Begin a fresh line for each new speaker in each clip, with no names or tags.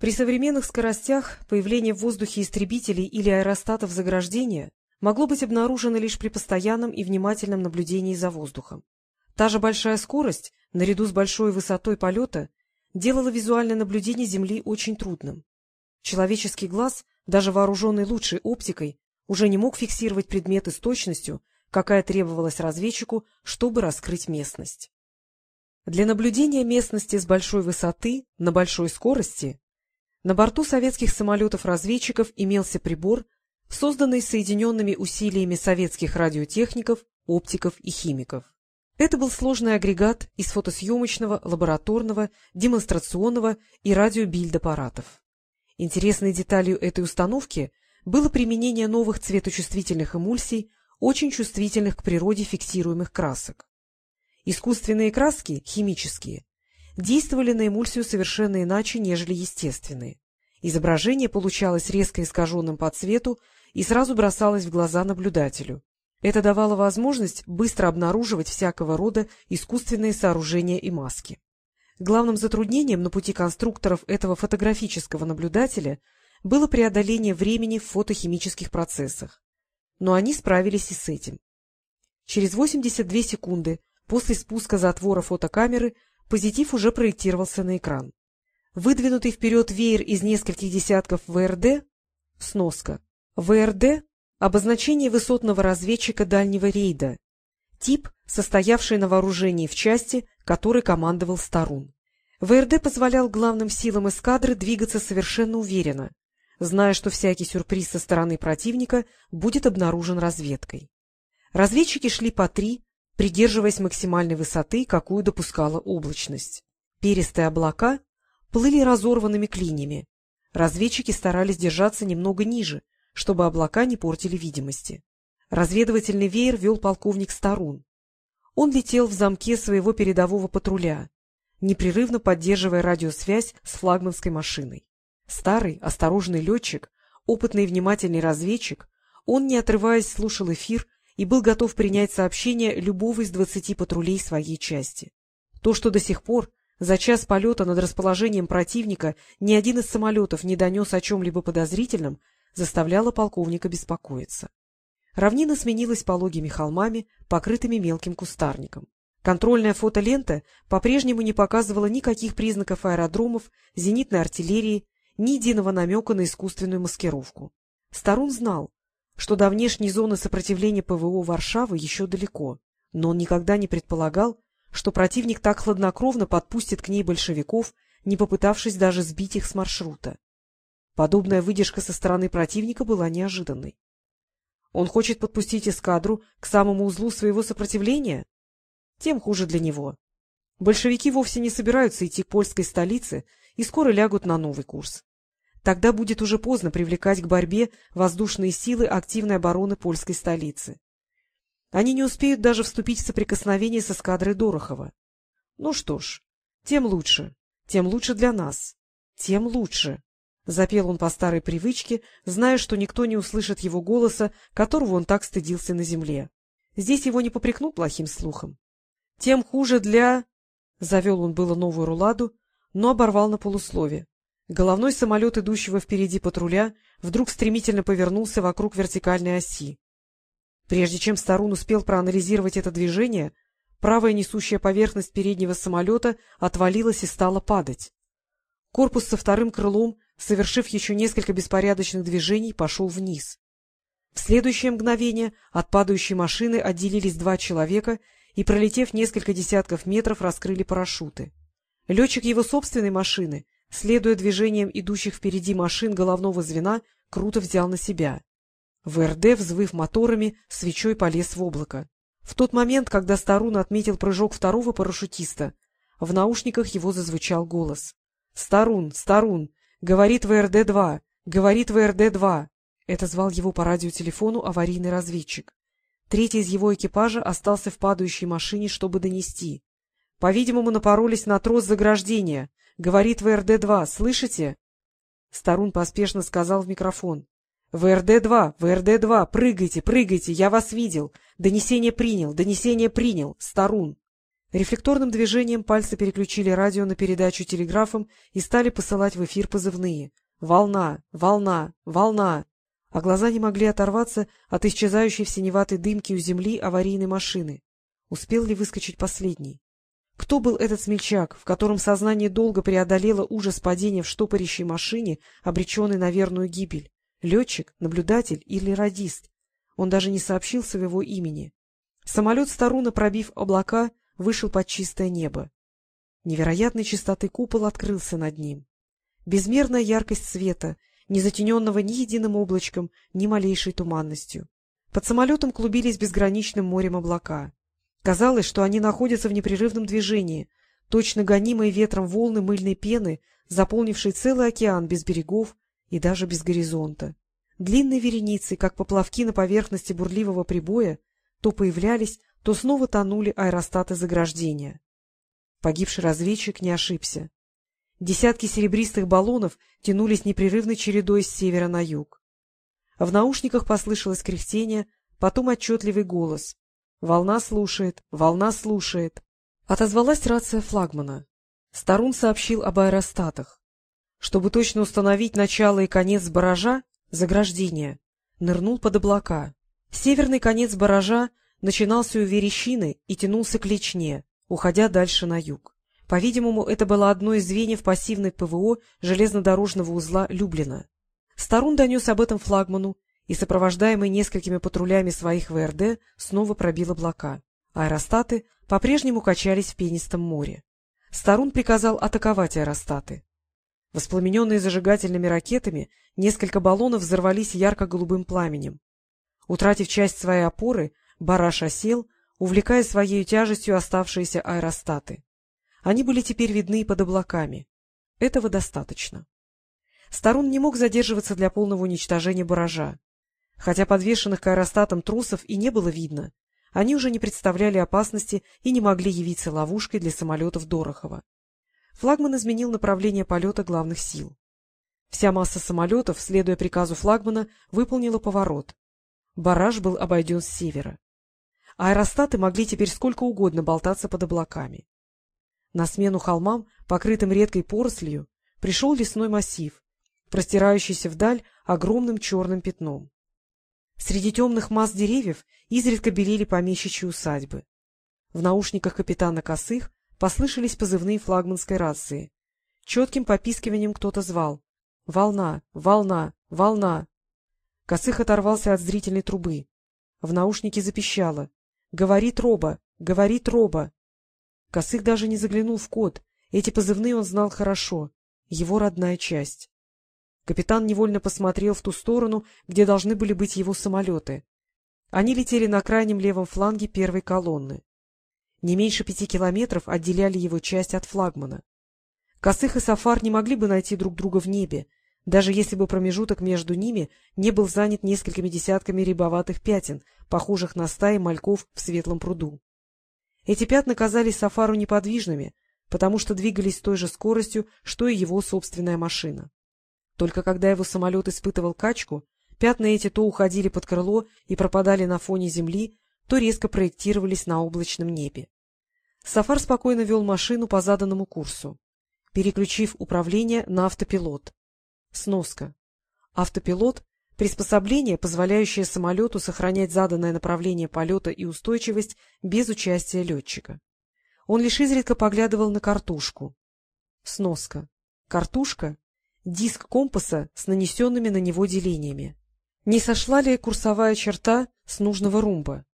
При современных скоростях появление в воздухе истребителей или аэростатов заграждения могло быть обнаружено лишь при постоянном и внимательном наблюдении за воздухом. Та же большая скорость, наряду с большой высотой полета, делала визуальное наблюдение Земли очень трудным. Человеческий глаз, даже вооруженный лучшей оптикой, уже не мог фиксировать предметы с точностью, какая требовалась разведчику, чтобы раскрыть местность. Для наблюдения местности с большой высоты на большой скорости на борту советских самолетов-разведчиков имелся прибор, созданный соединенными усилиями советских радиотехников, оптиков и химиков. Это был сложный агрегат из фотосъемочного, лабораторного, демонстрационного и радиобильд-аппаратов. Интересной деталью этой установки было применение новых цветочувствительных эмульсий, очень чувствительных к природе фиксируемых красок. Искусственные краски, химические, действовали на эмульсию совершенно иначе, нежели естественные. Изображение получалось резко искаженным по цвету и сразу бросалось в глаза наблюдателю. Это давало возможность быстро обнаруживать всякого рода искусственные сооружения и маски. Главным затруднением на пути конструкторов этого фотографического наблюдателя было преодоление времени в фотохимических процессах. Но они справились и с этим. Через 82 секунды после спуска затвора фотокамеры позитив уже проектировался на экран. Выдвинутый вперед веер из нескольких десятков ВРД — сноска. ВРД — обозначение высотного разведчика дальнего рейда, тип, состоявший на вооружении в части, которой командовал Старун. ВРД позволял главным силам эскадры двигаться совершенно уверенно, зная, что всякий сюрприз со стороны противника будет обнаружен разведкой. Разведчики шли по три, придерживаясь максимальной высоты, какую допускала облачность. Перистые облака плыли разорванными клиньями. Разведчики старались держаться немного ниже, чтобы облака не портили видимости. Разведывательный веер вел полковник Старун. Он летел в замке своего передового патруля, непрерывно поддерживая радиосвязь с флагманской машиной. Старый, осторожный летчик, опытный и внимательный разведчик, он, не отрываясь, слушал эфир и был готов принять сообщение любого из двадцати патрулей своей части. То, что до сих пор, за час полета над расположением противника, ни один из самолетов не донес о чем-либо подозрительном, заставляло полковника беспокоиться. Равнина сменилась пологими холмами, покрытыми мелким кустарником. Контрольная фотолента по-прежнему не показывала никаких признаков аэродромов, зенитной артиллерии, ни единого намека на искусственную маскировку. Старун знал, что до внешней зоны сопротивления ПВО Варшавы еще далеко, но он никогда не предполагал, что противник так хладнокровно подпустит к ней большевиков, не попытавшись даже сбить их с маршрута. Подобная выдержка со стороны противника была неожиданной. Он хочет подпустить эскадру к самому узлу своего сопротивления? Тем хуже для него. Большевики вовсе не собираются идти к польской столице и скоро лягут на новый курс. Тогда будет уже поздно привлекать к борьбе воздушные силы активной обороны польской столицы. Они не успеют даже вступить в соприкосновение с эскадрой Дорохова. Ну что ж, тем лучше, тем лучше для нас, тем лучше. Запел он по старой привычке, зная, что никто не услышит его голоса, которого он так стыдился на земле. Здесь его не попрекнут плохим слухом. Тем хуже для... Завел он было новую руладу, но оборвал на полуслове. Головной самолет, идущего впереди патруля, вдруг стремительно повернулся вокруг вертикальной оси. Прежде чем Старун успел проанализировать это движение, правая несущая поверхность переднего самолета отвалилась и стала падать. Корпус со вторым крылом совершив еще несколько беспорядочных движений, пошел вниз. В следующее мгновение от падающей машины отделились два человека и, пролетев несколько десятков метров, раскрыли парашюты. Летчик его собственной машины, следуя движениям идущих впереди машин головного звена, круто взял на себя. ВРД, взвыв моторами, свечой полез в облако. В тот момент, когда Старун отметил прыжок второго парашютиста, в наушниках его зазвучал голос. — Старун, Старун, «Говорит ВРД-2! Говорит ВРД-2!» Это звал его по радиотелефону аварийный разведчик. Третий из его экипажа остался в падающей машине, чтобы донести. По-видимому, напоролись на трос заграждения. Говорит ВРД-2, слышите? Старун поспешно сказал в микрофон. ВРД-2, ВРД-2, прыгайте, прыгайте, я вас видел. Донесение принял, донесение принял, Старун. Рефлекторным движением пальцы переключили радио на передачу телеграфом и стали посылать в эфир позывные. «Волна! Волна! Волна!» А глаза не могли оторваться от исчезающей в синеватой дымке у земли аварийной машины. Успел ли выскочить последний? Кто был этот смельчак, в котором сознание долго преодолело ужас падения в штопорящей машине, обреченный на верную гибель? Летчик, наблюдатель или радист? Он даже не сообщил своего имени. Самолет Старуна, пробив облака, вышел под чистое небо. Невероятной чистоты купол открылся над ним. Безмерная яркость света, не затененного ни единым облачком, ни малейшей туманностью. Под самолетом клубились безграничным морем облака. Казалось, что они находятся в непрерывном движении, точно гонимые ветром волны мыльной пены, заполнившей целый океан без берегов и даже без горизонта. Длинные вереницы, как поплавки на поверхности бурливого прибоя, то появлялись, то снова тонули аэростаты заграждения. Погибший разведчик не ошибся. Десятки серебристых баллонов тянулись непрерывной чередой с севера на юг. В наушниках послышалось кряхтение, потом отчетливый голос. «Волна слушает, волна слушает». Отозвалась рация флагмана. Старун сообщил об аэростатах. Чтобы точно установить начало и конец баража, заграждения, нырнул под облака. Северный конец баража начинался у Верещины и тянулся к Лечне, уходя дальше на юг. По-видимому, это было одно из звеньев пассивной ПВО железнодорожного узла Люблина. Старун донес об этом флагману и, сопровождаемый несколькими патрулями своих ВРД, снова пробил облака. Аэростаты по-прежнему качались в пенистом море. Старун приказал атаковать аэростаты. Воспламененные зажигательными ракетами, несколько баллонов взорвались ярко-голубым пламенем. Утратив часть своей опоры, Бараш осел, увлекая своей тяжестью оставшиеся аэростаты. Они были теперь видны под облаками. Этого достаточно. Старун не мог задерживаться для полного уничтожения баража. Хотя подвешенных к аэростатам трусов и не было видно, они уже не представляли опасности и не могли явиться ловушкой для самолетов Дорохова. Флагман изменил направление полета главных сил. Вся масса самолетов, следуя приказу флагмана, выполнила поворот. Бараж был обойден с севера аэростаты могли теперь сколько угодно болтаться под облаками. На смену холмам, покрытым редкой порослью, пришел лесной массив, простирающийся вдаль огромным черным пятном. Среди темных масс деревьев изредка белели помещичьи усадьбы. В наушниках капитана Косых послышались позывные флагманской рации. Четким попискиванием кто-то звал. «Волна! Волна! Волна!» Косых оторвался от зрительной трубы. В наушнике запищало. Говорит Роба, говорит Роба. Косых даже не заглянул в код. Эти позывные он знал хорошо. Его родная часть. Капитан невольно посмотрел в ту сторону, где должны были быть его самолеты. Они летели на крайнем левом фланге первой колонны. Не меньше пяти километров отделяли его часть от флагмана. Косых и Сафар не могли бы найти друг друга в небе, даже если бы промежуток между ними не был занят несколькими десятками рябоватых пятен, похожих на стаи мальков в светлом пруду. Эти пятна казались Сафару неподвижными, потому что двигались с той же скоростью, что и его собственная машина. Только когда его самолет испытывал качку, пятна эти то уходили под крыло и пропадали на фоне земли, то резко проектировались на облачном небе. Сафар спокойно вел машину по заданному курсу, переключив управление на автопилот. Сноска. Автопилот — приспособление, позволяющее самолету сохранять заданное направление полета и устойчивость без участия летчика. Он лишь изредка поглядывал на картушку. Сноска. Картушка — диск компаса с нанесенными на него делениями. Не сошла ли курсовая черта с нужного румба?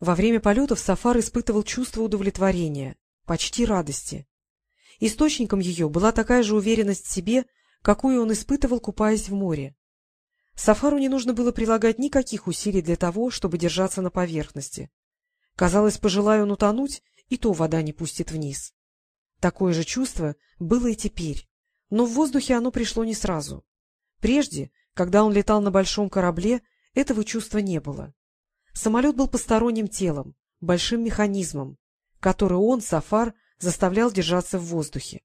Во время полетов Сафар испытывал чувство удовлетворения, почти радости. Источником ее была такая же уверенность в себе, какую он испытывал, купаясь в море. Сафару не нужно было прилагать никаких усилий для того, чтобы держаться на поверхности. Казалось, пожелая он утонуть, и то вода не пустит вниз. Такое же чувство было и теперь, но в воздухе оно пришло не сразу. Прежде, когда он летал на большом корабле, этого чувства не было. Самолет был посторонним телом, большим механизмом, который он, Сафар, заставлял держаться в воздухе.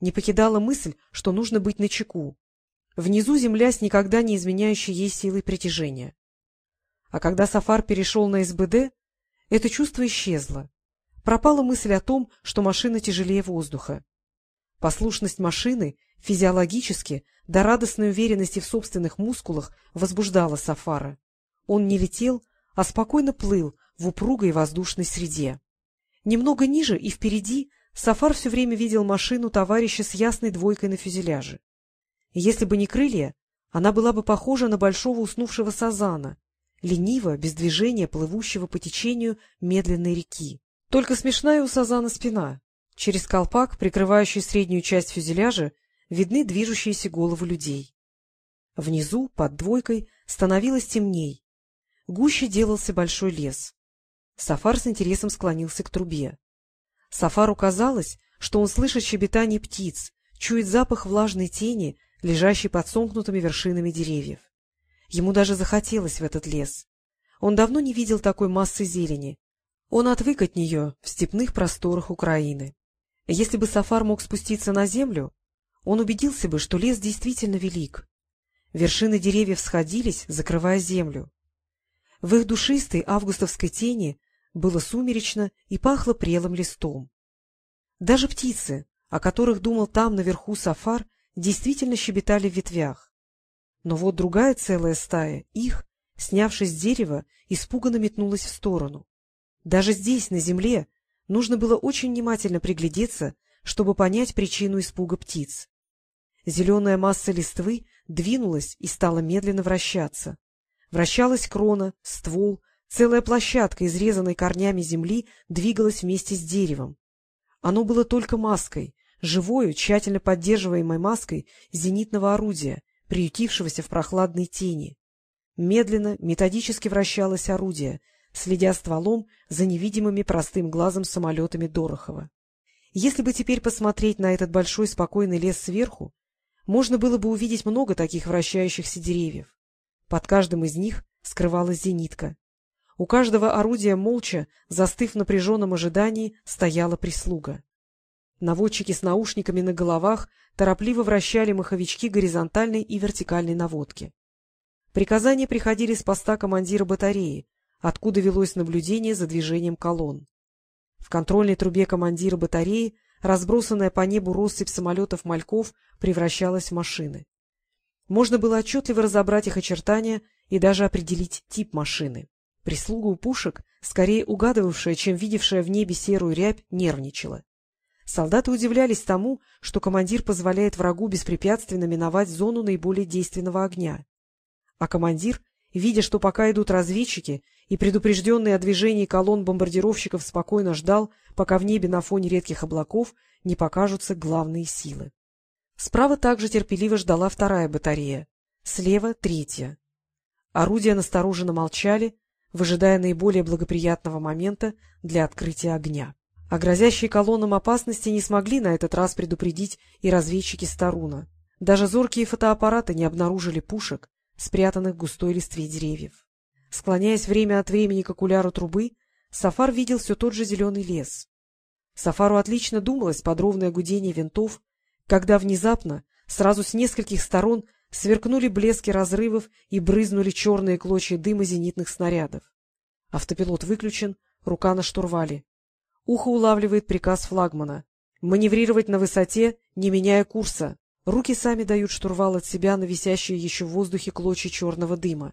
Не покидала мысль, что нужно быть начеку. Внизу земля с никогда не изменяющей ей силой притяжения. А когда Сафар перешел на СБД, это чувство исчезло. пропала мысль о том, что машина тяжелее воздуха. Послушность машины физиологически до радостной уверенности в собственных мускулах возбуждала Сафара. Он не летел, а спокойно плыл в упругой воздушной среде. Немного ниже и впереди Сафар все время видел машину товарища с ясной двойкой на фюзеляже. Если бы не крылья, она была бы похожа на большого уснувшего сазана, лениво, без движения, плывущего по течению медленной реки. Только смешная у сазана спина. Через колпак, прикрывающий среднюю часть фюзеляжа, видны движущиеся головы людей. Внизу, под двойкой, становилось темней. Гуще делался большой лес. Сафар с интересом склонился к трубе. Сафару казалось, что он слышит щебетание птиц, чует запах влажной тени, лежащей под сомкнутыми вершинами деревьев. Ему даже захотелось в этот лес. Он давно не видел такой массы зелени. Он отвык от нее в степных просторах Украины. Если бы Сафар мог спуститься на землю, он убедился бы, что лес действительно велик. Вершины деревьев сходились, закрывая землю. В их душистой августовской тени было сумеречно и пахло прелым листом. Даже птицы, о которых думал там наверху Сафар, действительно щебетали в ветвях. Но вот другая целая стая, их, снявшись с дерева, испуганно метнулась в сторону. Даже здесь, на земле, нужно было очень внимательно приглядеться, чтобы понять причину испуга птиц. Зеленая масса листвы двинулась и стала медленно вращаться. Вращалась крона, ствол, целая площадка, изрезанной корнями земли, двигалась вместе с деревом. Оно было только маской, живою, тщательно поддерживаемой маской зенитного орудия, приютившегося в прохладной тени. Медленно, методически вращалось орудие, следя стволом за невидимыми простым глазом самолетами Дорохова. Если бы теперь посмотреть на этот большой спокойный лес сверху, можно было бы увидеть много таких вращающихся деревьев. Под каждым из них скрывалась зенитка. У каждого орудия молча, застыв в напряженном ожидании, стояла прислуга. Наводчики с наушниками на головах торопливо вращали маховички горизонтальной и вертикальной наводки. Приказания приходили с поста командира батареи, откуда велось наблюдение за движением колонн. В контрольной трубе командира батареи разбросанная по небу россыпь самолетов-мальков превращалась в машины. Можно было отчетливо разобрать их очертания и даже определить тип машины. Прислуга у пушек, скорее угадывавшая, чем видевшая в небе серую рябь, нервничала. Солдаты удивлялись тому, что командир позволяет врагу беспрепятственно миновать зону наиболее действенного огня. А командир, видя, что пока идут разведчики, и предупрежденный о движении колонн бомбардировщиков спокойно ждал, пока в небе на фоне редких облаков не покажутся главные силы. Справа также терпеливо ждала вторая батарея, слева — третья. Орудия настороженно молчали, выжидая наиболее благоприятного момента для открытия огня. О грозящей колоннам опасности не смогли на этот раз предупредить и разведчики Старуна. Даже зоркие фотоаппараты не обнаружили пушек, спрятанных в густой листве деревьев. Склоняясь время от времени к окуляру трубы, Сафар видел все тот же зеленый лес. Сафару отлично думалось подробное гудение винтов, когда внезапно, сразу с нескольких сторон, сверкнули блески разрывов и брызнули черные клочья дыма зенитных снарядов. Автопилот выключен, рука на штурвале. Ухо улавливает приказ флагмана. Маневрировать на высоте, не меняя курса. Руки сами дают штурвал от себя на висящие еще в воздухе клочья черного дыма.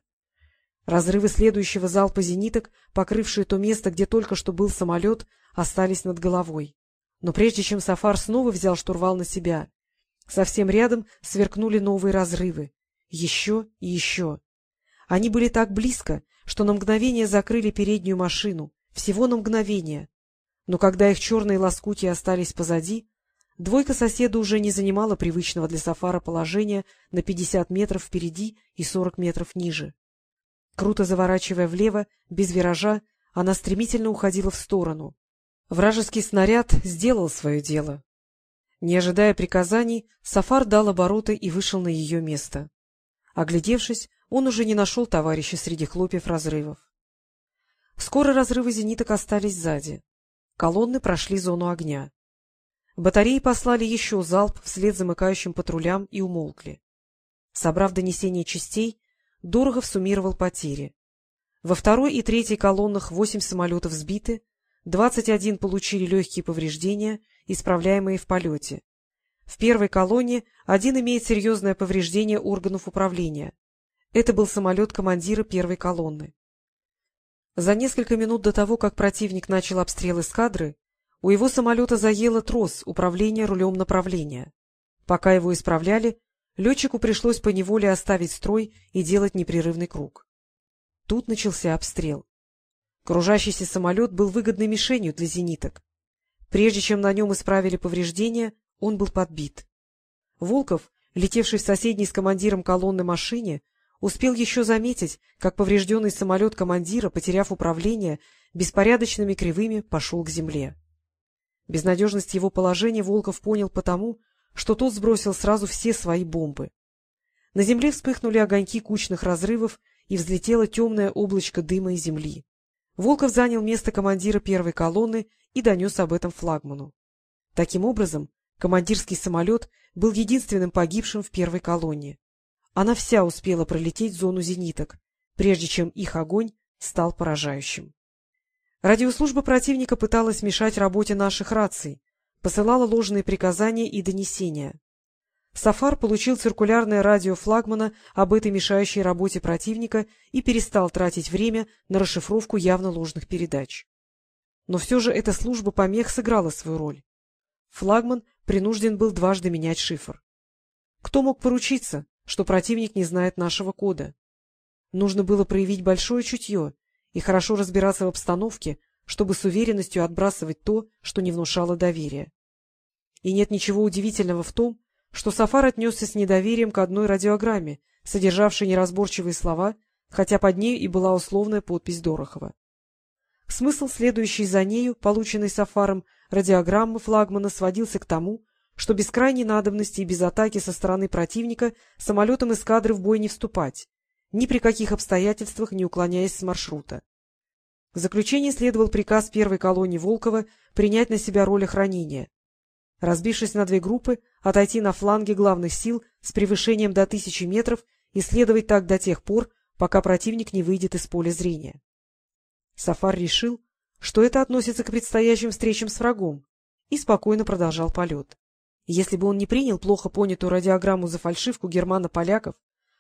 Разрывы следующего залпа зениток, покрывшие то место, где только что был самолет, остались над головой. Но прежде чем Сафар снова взял штурвал на себя, совсем рядом сверкнули новые разрывы. Еще и еще. Они были так близко, что на мгновение закрыли переднюю машину. Всего на мгновение. Но когда их черные лоскутия остались позади, двойка соседа уже не занимала привычного для Сафара положения на 50 метров впереди и 40 метров ниже. Круто заворачивая влево, без виража, она стремительно уходила в сторону. Вражеский снаряд сделал свое дело. Не ожидая приказаний, Сафар дал обороты и вышел на ее место. Оглядевшись, он уже не нашел товарища среди хлопьев разрывов. Скоро разрывы зениток остались сзади. Колонны прошли зону огня. Батареи послали еще залп вслед замыкающим патрулям и умолкли. Собрав донесение частей, Дорогов суммировал потери. Во второй и третьей колоннах восемь самолетов сбиты, 21 получили легкие повреждения, исправляемые в полете. В первой колонне один имеет серьезное повреждение органов управления. Это был самолет командира первой колонны. За несколько минут до того, как противник начал обстрел эскадры, у его самолета заело трос управления рулем направления. Пока его исправляли, летчику пришлось поневоле оставить строй и делать непрерывный круг. Тут начался обстрел. Кружащийся самолет был выгодной мишенью для зениток. Прежде чем на нем исправили повреждения, он был подбит. Волков, летевший в соседней с командиром колонны машине, успел еще заметить, как поврежденный самолет командира, потеряв управление, беспорядочными кривыми пошел к земле. Безнадежность его положения Волков понял потому, что тот сбросил сразу все свои бомбы. На земле вспыхнули огоньки кучных разрывов, и взлетело темное облачко дыма и земли. Волков занял место командира первой колонны и донес об этом флагману. Таким образом, командирский самолет был единственным погибшим в первой колонне. Она вся успела пролететь зону зениток, прежде чем их огонь стал поражающим. Радиослужба противника пыталась мешать работе наших раций, посылала ложные приказания и донесения. Сафар получил циркулярное радио флагмана об этой мешающей работе противника и перестал тратить время на расшифровку явно ложных передач. Но все же эта служба помех сыграла свою роль. Флагман принужден был дважды менять шифр. Кто мог поручиться, что противник не знает нашего кода? Нужно было проявить большое чутье и хорошо разбираться в обстановке, чтобы с уверенностью отбрасывать то, что не внушало доверия. И нет ничего удивительного в том, что Сафар отнесся с недоверием к одной радиограмме, содержавшей неразборчивые слова, хотя под ней и была условная подпись Дорохова. Смысл, следующий за нею, полученный Сафаром, радиограммы флагмана сводился к тому, что без крайней надобности и без атаки со стороны противника самолетам эскадры в бой не вступать, ни при каких обстоятельствах не уклоняясь с маршрута. В заключение следовал приказ первой колонии Волкова принять на себя роль охранения, разбившись на две группы, отойти на фланги главных сил с превышением до тысячи метров и следовать так до тех пор, пока противник не выйдет из поля зрения. Сафар решил, что это относится к предстоящим встречам с врагом, и спокойно продолжал полет. Если бы он не принял плохо понятую радиограмму за фальшивку германо-поляков,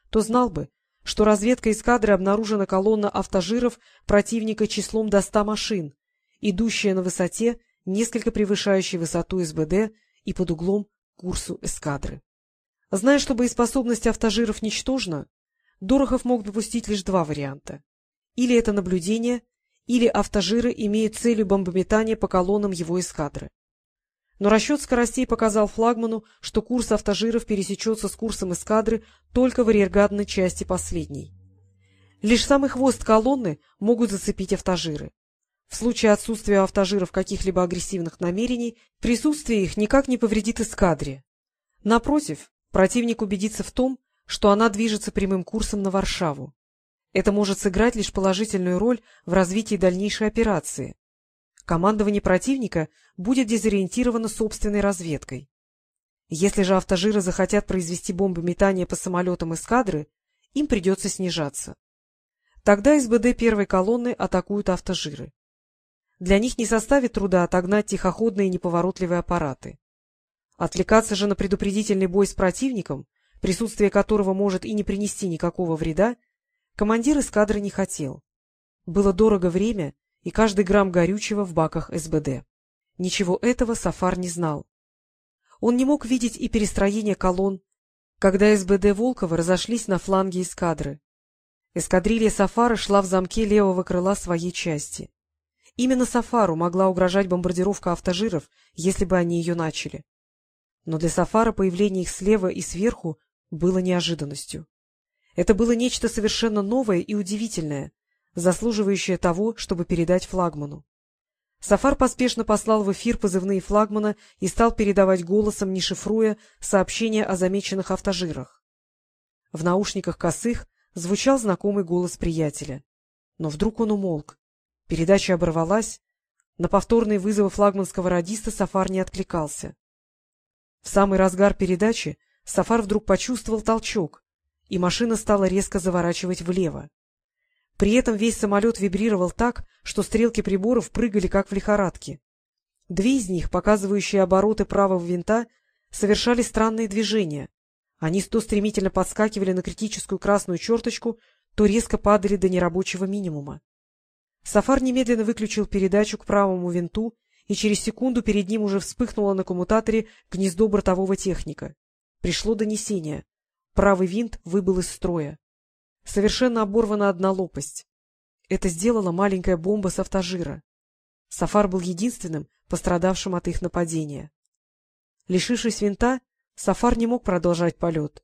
то знал бы, что разведка эскадры обнаружена колонна автожиров противника числом до ста машин, идущая на высоте несколько превышающий высоту СБД и под углом курсу эскадры. Зная, что боеспособность автожиров ничтожна, Дорохов мог допустить лишь два варианта. Или это наблюдение, или автожиры имеют целью бомбометания по колоннам его эскадры. Но расчет скоростей показал флагману, что курс автожиров пересечется с курсом эскадры только в арьергадной части последней. Лишь самый хвост колонны могут зацепить автожиры. В случае отсутствия автожиров каких-либо агрессивных намерений, присутствие их никак не повредит эскадре. Напротив, противник убедится в том, что она движется прямым курсом на Варшаву. Это может сыграть лишь положительную роль в развитии дальнейшей операции. Командование противника будет дезориентировано собственной разведкой. Если же автожиры захотят произвести бомбометание по самолетам эскадры, им придется снижаться. Тогда СБД первой колонны атакуют автожиры. Для них не составит труда отогнать тихоходные неповоротливые аппараты. Отвлекаться же на предупредительный бой с противником, присутствие которого может и не принести никакого вреда, командир эскадры не хотел. Было дорого время и каждый грамм горючего в баках СБД. Ничего этого Сафар не знал. Он не мог видеть и перестроение колонн, когда СБД Волкова разошлись на фланге эскадры. Эскадрилья Сафара шла в замке левого крыла своей части. Именно Сафару могла угрожать бомбардировка автожиров, если бы они ее начали. Но для Сафара появление их слева и сверху было неожиданностью. Это было нечто совершенно новое и удивительное, заслуживающее того, чтобы передать флагману. Сафар поспешно послал в эфир позывные флагмана и стал передавать голосом, не шифруя, сообщения о замеченных автожирах. В наушниках косых звучал знакомый голос приятеля. Но вдруг он умолк, Передача оборвалась. На повторные вызовы флагманского радиста Сафар не откликался. В самый разгар передачи Сафар вдруг почувствовал толчок, и машина стала резко заворачивать влево. При этом весь самолет вибрировал так, что стрелки приборов прыгали, как в лихорадке. Две из них, показывающие обороты правого винта, совершали странные движения. Они то стремительно подскакивали на критическую красную черточку, то резко падали до нерабочего минимума. Сафар немедленно выключил передачу к правому винту, и через секунду перед ним уже вспыхнуло на коммутаторе гнездо бортового техника. Пришло донесение. Правый винт выбыл из строя. Совершенно оборвана одна лопасть. Это сделала маленькая бомба с автожира. Сафар был единственным, пострадавшим от их нападения. Лишившись винта, Сафар не мог продолжать полет.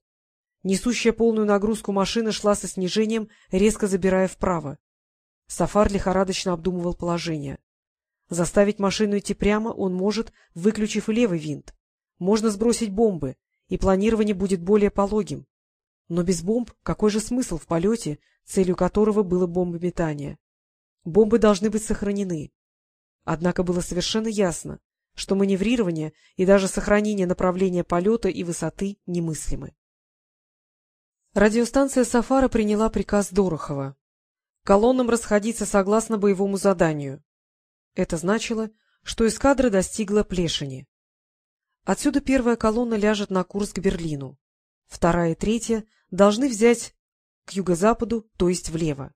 Несущая полную нагрузку машина шла со снижением, резко забирая вправо. Сафар лихорадочно обдумывал положение. Заставить машину идти прямо он может, выключив левый винт. Можно сбросить бомбы, и планирование будет более пологим. Но без бомб какой же смысл в полете, целью которого было бомбометание? Бомбы должны быть сохранены. Однако было совершенно ясно, что маневрирование и даже сохранение направления полета и высоты немыслимы. Радиостанция «Сафара» приняла приказ Дорохова. Колоннам расходиться согласно боевому заданию. Это значило, что эскадра достигла Плешини. Отсюда первая колонна ляжет на курс к Берлину. Вторая и третья должны взять к юго-западу, то есть влево.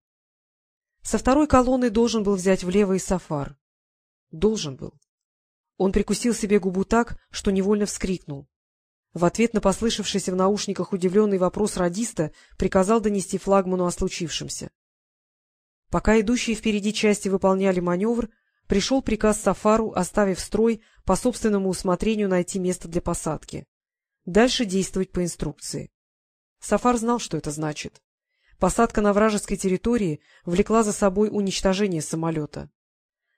Со второй колонной должен был взять влево и Сафар. Должен был. Он прикусил себе губу так, что невольно вскрикнул. В ответ на послышавшийся в наушниках удивленный вопрос радиста приказал донести флагману о случившемся. Пока идущие впереди части выполняли маневр, пришел приказ Сафару, оставив строй, по собственному усмотрению найти место для посадки. Дальше действовать по инструкции. Сафар знал, что это значит. Посадка на вражеской территории влекла за собой уничтожение самолета.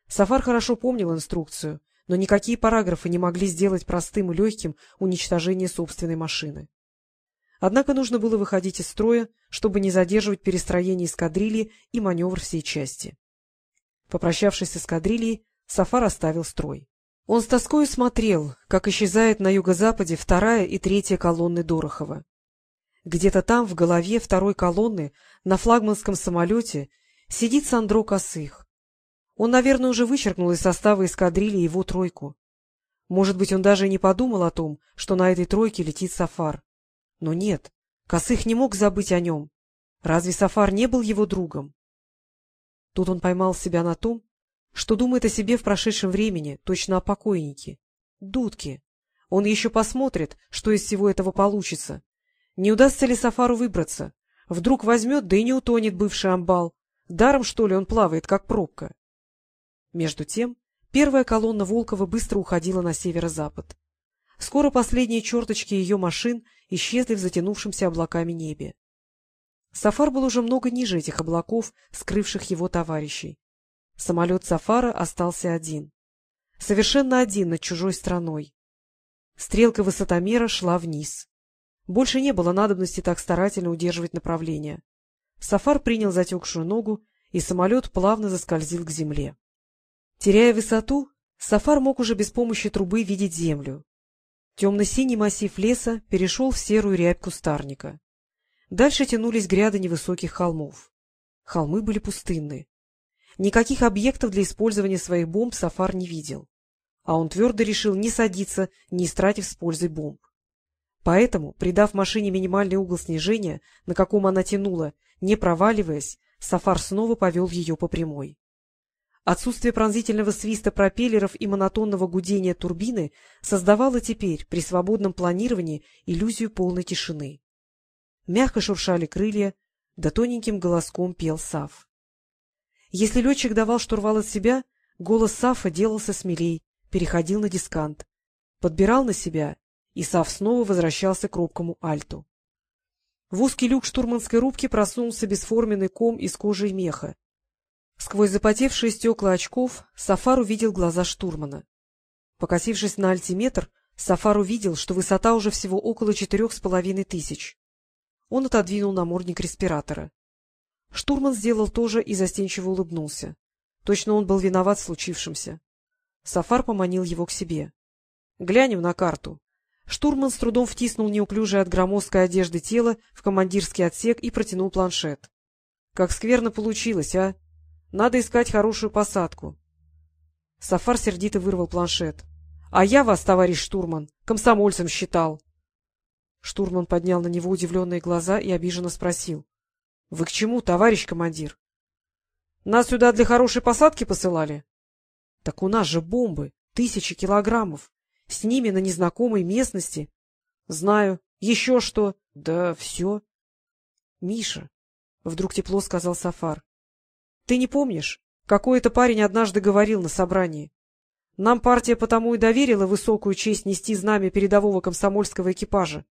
Сафар хорошо помнил инструкцию, но никакие параграфы не могли сделать простым и легким уничтожение собственной машины. Однако нужно было выходить из строя, чтобы не задерживать перестроение эскадрильи и маневр всей части. Попрощавшись с эскадрильей, Сафар оставил строй. Он с тоской смотрел, как исчезает на юго-западе вторая и третья колонны Дорохова. Где-то там, в голове второй колонны, на флагманском самолете, сидит Сандро Косых. Он, наверное, уже вычеркнул из состава эскадрильи его тройку. Может быть, он даже не подумал о том, что на этой тройке летит Сафар. Но нет, Косых не мог забыть о нем. Разве Сафар не был его другом? Тут он поймал себя на том, что думает о себе в прошедшем времени, точно о покойнике. Дудки. Он еще посмотрит, что из всего этого получится. Не удастся ли Сафару выбраться? Вдруг возьмет, да и не утонет бывший амбал. Даром, что ли, он плавает, как пробка. Между тем, первая колонна Волкова быстро уходила на северо-запад. Скоро последние черточки ее машин исчезли в затянувшемся облаками небе. Сафар был уже много ниже этих облаков, скрывших его товарищей. Самолет Сафара остался один. Совершенно один над чужой страной. Стрелка высотомера шла вниз. Больше не было надобности так старательно удерживать направление. Сафар принял затекшую ногу, и самолет плавно заскользил к земле. Теряя высоту, Сафар мог уже без помощи трубы видеть землю. Темно-синий массив леса перешел в серую рябь кустарника. Дальше тянулись гряды невысоких холмов. Холмы были пустынны. Никаких объектов для использования своих бомб Сафар не видел. А он твердо решил не садиться, не истратив с пользой бомб. Поэтому, придав машине минимальный угол снижения, на каком она тянула, не проваливаясь, Сафар снова повел ее по прямой. Отсутствие пронзительного свиста пропеллеров и монотонного гудения турбины создавало теперь, при свободном планировании, иллюзию полной тишины. Мягко шуршали крылья, да тоненьким голоском пел Сав. Если летчик давал штурвал от себя, голос Сафа делался смелей, переходил на дискант. Подбирал на себя, и Саф снова возвращался к робкому альту. В узкий люк штурманской рубки просунулся бесформенный ком из кожи и меха. Сквозь запотевшие стекла очков Сафар увидел глаза штурмана. Покосившись на альтиметр, Сафар увидел, что высота уже всего около четырех с половиной тысяч. Он отодвинул намордник респиратора. Штурман сделал то же и застенчиво улыбнулся. Точно он был виноват в случившемся. Сафар поманил его к себе. — Глянем на карту. Штурман с трудом втиснул неуклюжее от громоздкой одежды тело в командирский отсек и протянул планшет. Как скверно получилось, а? Надо искать хорошую посадку. Сафар сердито вырвал планшет. — А я вас, товарищ штурман, комсомольцем считал. Штурман поднял на него удивленные глаза и обиженно спросил. — Вы к чему, товарищ командир? — Нас сюда для хорошей посадки посылали? — Так у нас же бомбы, тысячи килограммов. С ними на незнакомой местности. — Знаю. Еще что? — Да все. — Миша, — вдруг тепло сказал Сафар, — ты не помнишь? Какой-то парень однажды говорил на собрании. Нам партия потому и доверила высокую честь нести знамя передового комсомольского экипажа,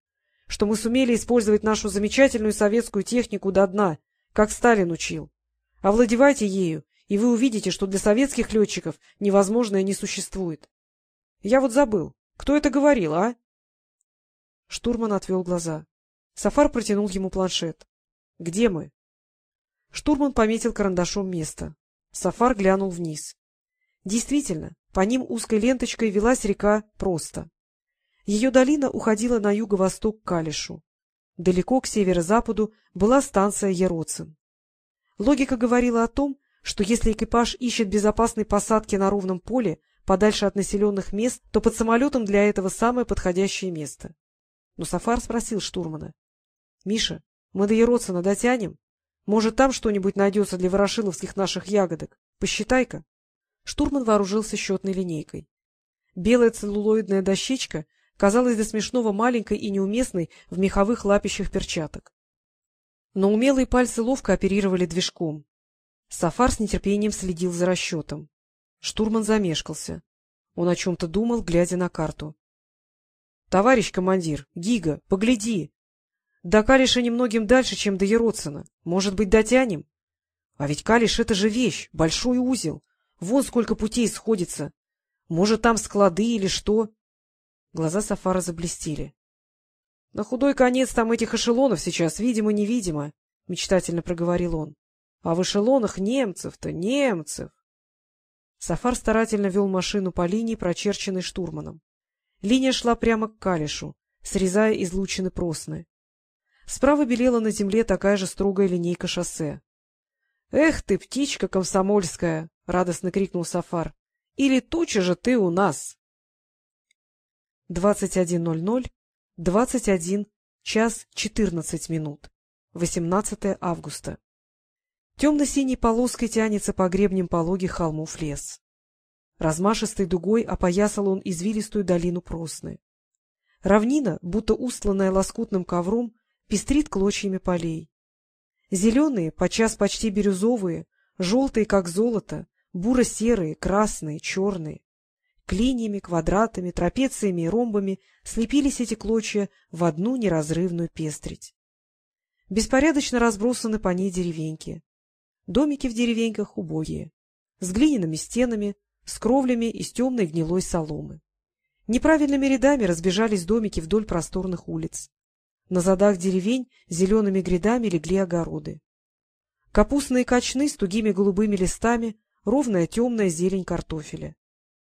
что мы сумели использовать нашу замечательную советскую технику до дна, как Сталин учил. Овладевайте ею, и вы увидите, что для советских летчиков невозможное не существует. Я вот забыл, кто это говорил, а? Штурман отвел глаза. Сафар протянул ему планшет. — Где мы? Штурман пометил карандашом место. Сафар глянул вниз. Действительно, по ним узкой ленточкой велась река Просто. Ее долина уходила на юго-восток к Калишу. Далеко к северо-западу была станция Ероцин. Логика говорила о том, что если экипаж ищет безопасной посадки на ровном поле, подальше от населенных мест, то под самолетом для этого самое подходящее место. Но Сафар спросил штурмана. — Миша, мы до Ероцина дотянем? Может, там что-нибудь найдется для ворошиловских наших ягодок? Посчитай-ка. Штурман вооружился счетной линейкой. Белая целлулоидная дощечка казалась до смешного маленькой и неуместной в меховых лапищах перчаток. Но умелые пальцы ловко оперировали движком. Сафар с нетерпением следил за расчетом. Штурман замешкался. Он о чем-то думал, глядя на карту. — Товарищ командир, Гига, погляди! До Калиша немногим дальше, чем до Ероцина. Может быть, дотянем? А ведь Калиш — это же вещь, большой узел. Вон сколько путей сходится. Может, там склады или что? Глаза Сафара заблестели. — На худой конец там этих эшелонов сейчас, видимо-невидимо, — мечтательно проговорил он. — А в эшелонах немцев-то, немцев! Сафар старательно вел машину по линии, прочерченной штурманом. Линия шла прямо к Калишу, срезая излучины просны. Справа белела на земле такая же строгая линейка шоссе. — Эх ты, птичка комсомольская! — радостно крикнул Сафар. — Или туча же ты у нас! 21.00, 21 час 14 минут, 18 августа. Темно-синей полоской тянется по гребням пологих холмов лес. Размашистой дугой опоясал он извилистую долину Просны. Равнина, будто устланная лоскутным ковром, пестрит клочьями полей. Зеленые, подчас почти бирюзовые, желтые, как золото, буро-серые, красные, черные. Клиньями, квадратами, трапециями и ромбами слепились эти клочья в одну неразрывную пестрить. Беспорядочно разбросаны по ней деревеньки. Домики в деревеньках убогие, с глиняными стенами, с кровлями из темной гнилой соломы. Неправильными рядами разбежались домики вдоль просторных улиц. На задах деревень зелеными грядами легли огороды. Капустные кочны с тугими голубыми листами, ровная темная зелень картофеля.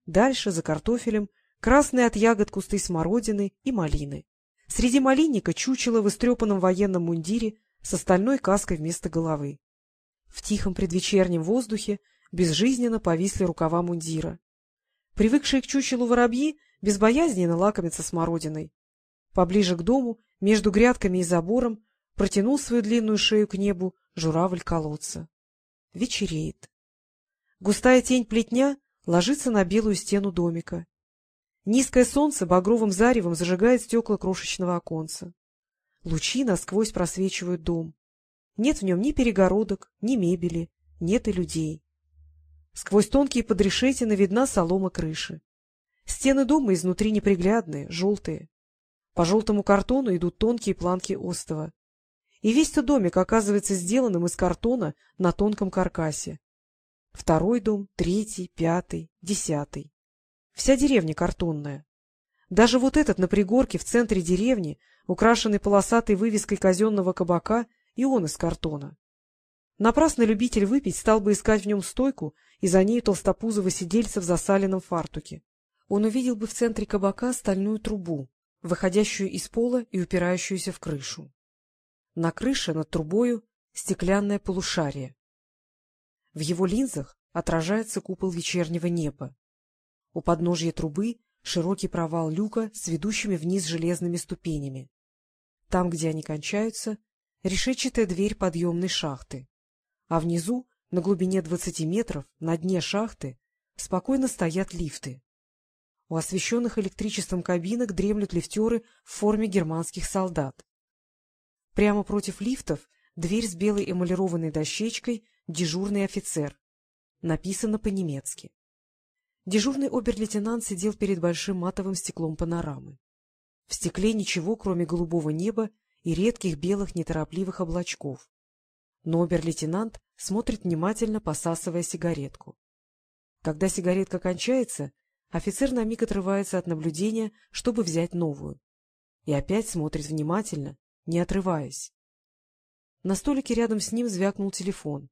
Дальше, за картофелем, красные от ягод кусты смородины и малины. Среди малинника чучело в истрепанном военном мундире с остальной каской вместо головы. В тихом предвечернем воздухе безжизненно повисли рукава мундира. Привыкшие к чучелу воробьи безбоязненно лакомятся смородиной. Поближе к дому между грядками и забором протянул свою длинную шею к небу журавль колодца. Вечереет. Густая тень плетня ложится на белую стену домика. Низкое солнце багровым заревом зажигает стекла крошечного оконца. Лучи насквозь просвечивают дом. Нет в нем ни перегородок, ни мебели, нет и людей. Сквозь тонкие подрешетины видна солома крыши. Стены дома изнутри неприглядные, желтые. По желтому картону идут тонкие планки остова. И весь-то домик оказывается сделанным из картона на тонком каркасе. Второй дом, третий, пятый, десятый. Вся деревня картонная. Даже вот этот на пригорке в центре деревни, украшенный полосатой вывеской казенного кабака, и он из картона. Напрасно любитель выпить стал бы искать в нем стойку и за ней толстопузого сидельца в засаленном фартуке. Он увидел бы в центре кабака стальную трубу, выходящую из пола и упирающуюся в крышу. На крыше над трубою стеклянное полушарие. В его линзах отражается купол вечернего неба. У подножья трубы широкий провал люка с ведущими вниз железными ступенями. Там, где они кончаются, решетчатая дверь подъемной шахты, а внизу, на глубине двадцати метров, на дне шахты, спокойно стоят лифты. У освещенных электричеством кабинок дремлют лифтеры в форме германских солдат. Прямо против лифтов дверь с белой эмалированной дощечкой «Дежурный офицер». Написано по-немецки. Дежурный обер-лейтенант сидел перед большим матовым стеклом панорамы. В стекле ничего, кроме голубого неба и редких белых неторопливых облачков. Но обер-лейтенант смотрит внимательно, посасывая сигаретку. Когда сигаретка кончается, офицер на миг отрывается от наблюдения, чтобы взять новую. И опять смотрит внимательно, не отрываясь. На столике рядом с ним звякнул телефон.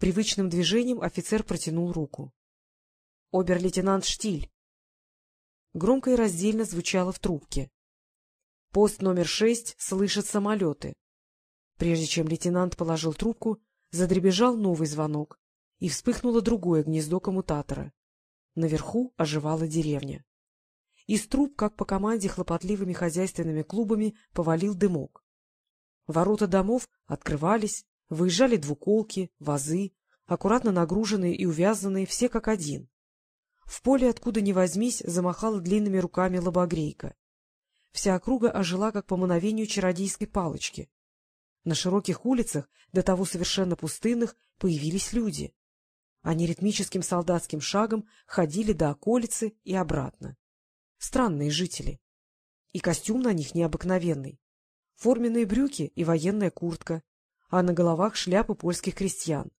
Привычным движением офицер протянул руку. — Обер-лейтенант Штиль. Громко и раздельно звучало в трубке. Пост номер шесть слышат самолеты. Прежде чем лейтенант положил трубку, задребежал новый звонок, и вспыхнуло другое гнездо коммутатора. Наверху оживала деревня. Из труб, как по команде хлопотливыми хозяйственными клубами, повалил дымок. Ворота домов открывались, выезжали двуколки, вазы, аккуратно нагруженные и увязанные, все как один. В поле, откуда ни возьмись, замахала длинными руками лобогрейка. Вся округа ожила, как по мановению чародейской палочки. На широких улицах, до того совершенно пустынных, появились люди. Они ритмическим солдатским шагом ходили до околицы и обратно. Странные жители. И костюм на них необыкновенный. Форменные брюки и военная куртка, а на головах шляпы польских крестьян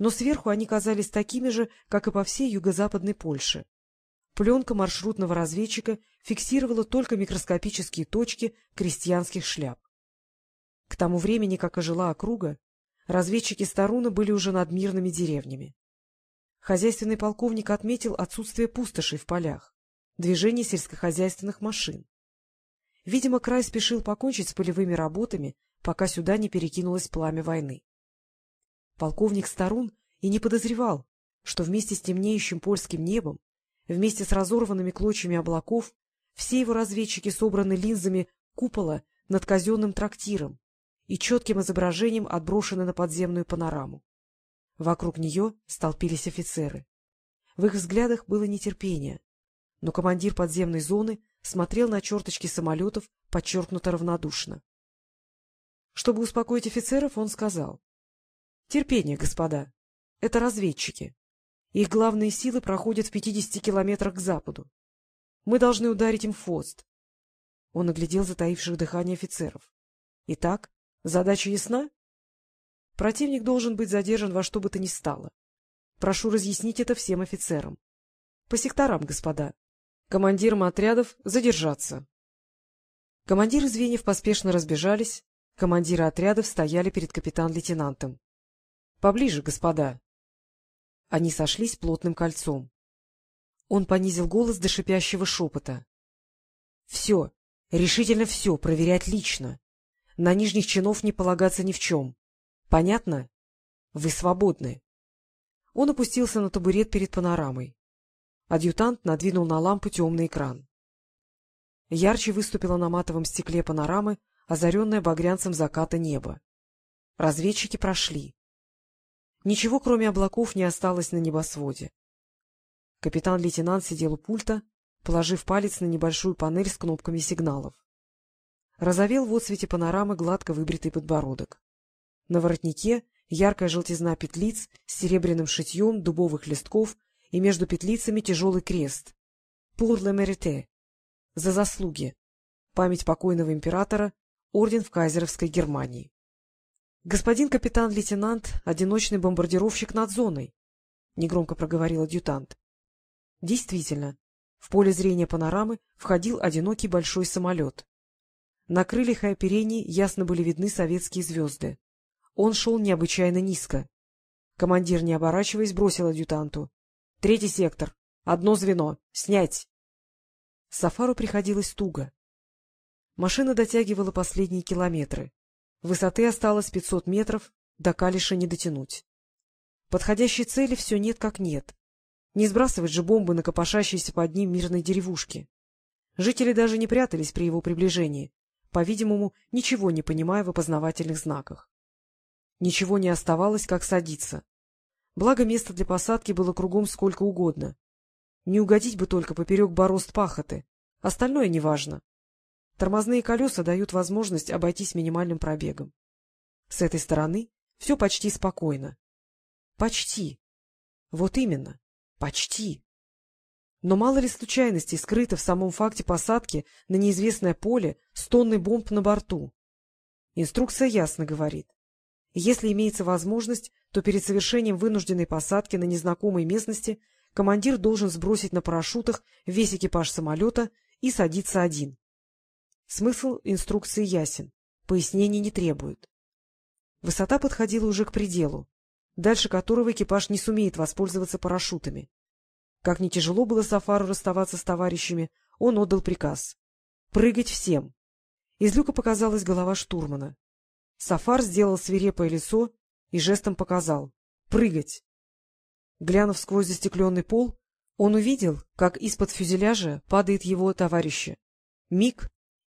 но сверху они казались такими же, как и по всей юго-западной Польше. Пленка маршрутного разведчика фиксировала только микроскопические точки крестьянских шляп. К тому времени, как ожила округа, разведчики Старуна были уже над мирными деревнями. Хозяйственный полковник отметил отсутствие пустошей в полях, движение сельскохозяйственных машин. Видимо, край спешил покончить с полевыми работами, пока сюда не перекинулось пламя войны. Полковник Старун и не подозревал, что вместе с темнеющим польским небом, вместе с разорванными клочьями облаков, все его разведчики собраны линзами купола над казенным трактиром и четким изображением отброшены на подземную панораму. Вокруг нее столпились офицеры. В их взглядах было нетерпение, но командир подземной зоны смотрел на черточки самолетов подчеркнуто равнодушно. Чтобы успокоить офицеров, он сказал. Терпение, господа. Это разведчики. Их главные силы проходят в пятидесяти километрах к западу. Мы должны ударить им в хвост. Он оглядел затаивших дыхание офицеров. Итак, задача ясна? Противник должен быть задержан во что бы то ни стало. Прошу разъяснить это всем офицерам. По секторам, господа. Командирам отрядов задержаться. Командиры звеньев поспешно разбежались, командиры отрядов стояли перед капитан-лейтенантом. — Поближе, господа. Они сошлись плотным кольцом. Он понизил голос до шипящего шепота. — Все, решительно все проверять лично. На нижних чинов не полагаться ни в чем. Понятно? Вы свободны. Он опустился на табурет перед панорамой. Адъютант надвинул на лампу темный экран. Ярче выступило на матовом стекле панорамы, озаренное багрянцем заката небо. Разведчики прошли. Ничего, кроме облаков, не осталось на небосводе. Капитан-лейтенант сидел у пульта, положив палец на небольшую панель с кнопками сигналов. Разовел в отсвете панорамы гладко выбритый подбородок. На воротнике яркая желтизна петлиц с серебряным шитьем дубовых листков и между петлицами тяжелый крест. «Pour le mérite» — за заслуги. Память покойного императора, орден в кайзеровской Германии. — Господин капитан-лейтенант, одиночный бомбардировщик над зоной, — негромко проговорил адъютант. Действительно, в поле зрения панорамы входил одинокий большой самолет. На крыльях и оперении ясно были видны советские звезды. Он шел необычайно низко. Командир, не оборачиваясь, бросил адъютанту. — Третий сектор. Одно звено. Снять! Сафару приходилось туго. Машина дотягивала последние километры. Высоты осталось 500 метров, до Калиша не дотянуть. Подходящей цели все нет как нет. Не сбрасывать же бомбы на копошащиеся под ним мирной деревушки. Жители даже не прятались при его приближении, по-видимому, ничего не понимая в опознавательных знаках. Ничего не оставалось, как садиться. Благо, место для посадки было кругом сколько угодно. Не угодить бы только поперек борозд пахоты, остальное неважно. Тормозные колеса дают возможность обойтись минимальным пробегом. С этой стороны все почти спокойно. Почти. Вот именно. Почти. Но мало ли случайностей скрыто в самом факте посадки на неизвестное поле с тонной бомб на борту. Инструкция ясно говорит. Если имеется возможность, то перед совершением вынужденной посадки на незнакомой местности командир должен сбросить на парашютах весь экипаж самолета и садиться один. Смысл инструкции ясен, пояснений не требует. Высота подходила уже к пределу, дальше которого экипаж не сумеет воспользоваться парашютами. Как не тяжело было Сафару расставаться с товарищами, он отдал приказ. Прыгать всем. Из люка показалась голова штурмана. Сафар сделал свирепое лицо и жестом показал. Прыгать. Глянув сквозь застекленный пол, он увидел, как из-под фюзеляжа падает его товарища. Миг,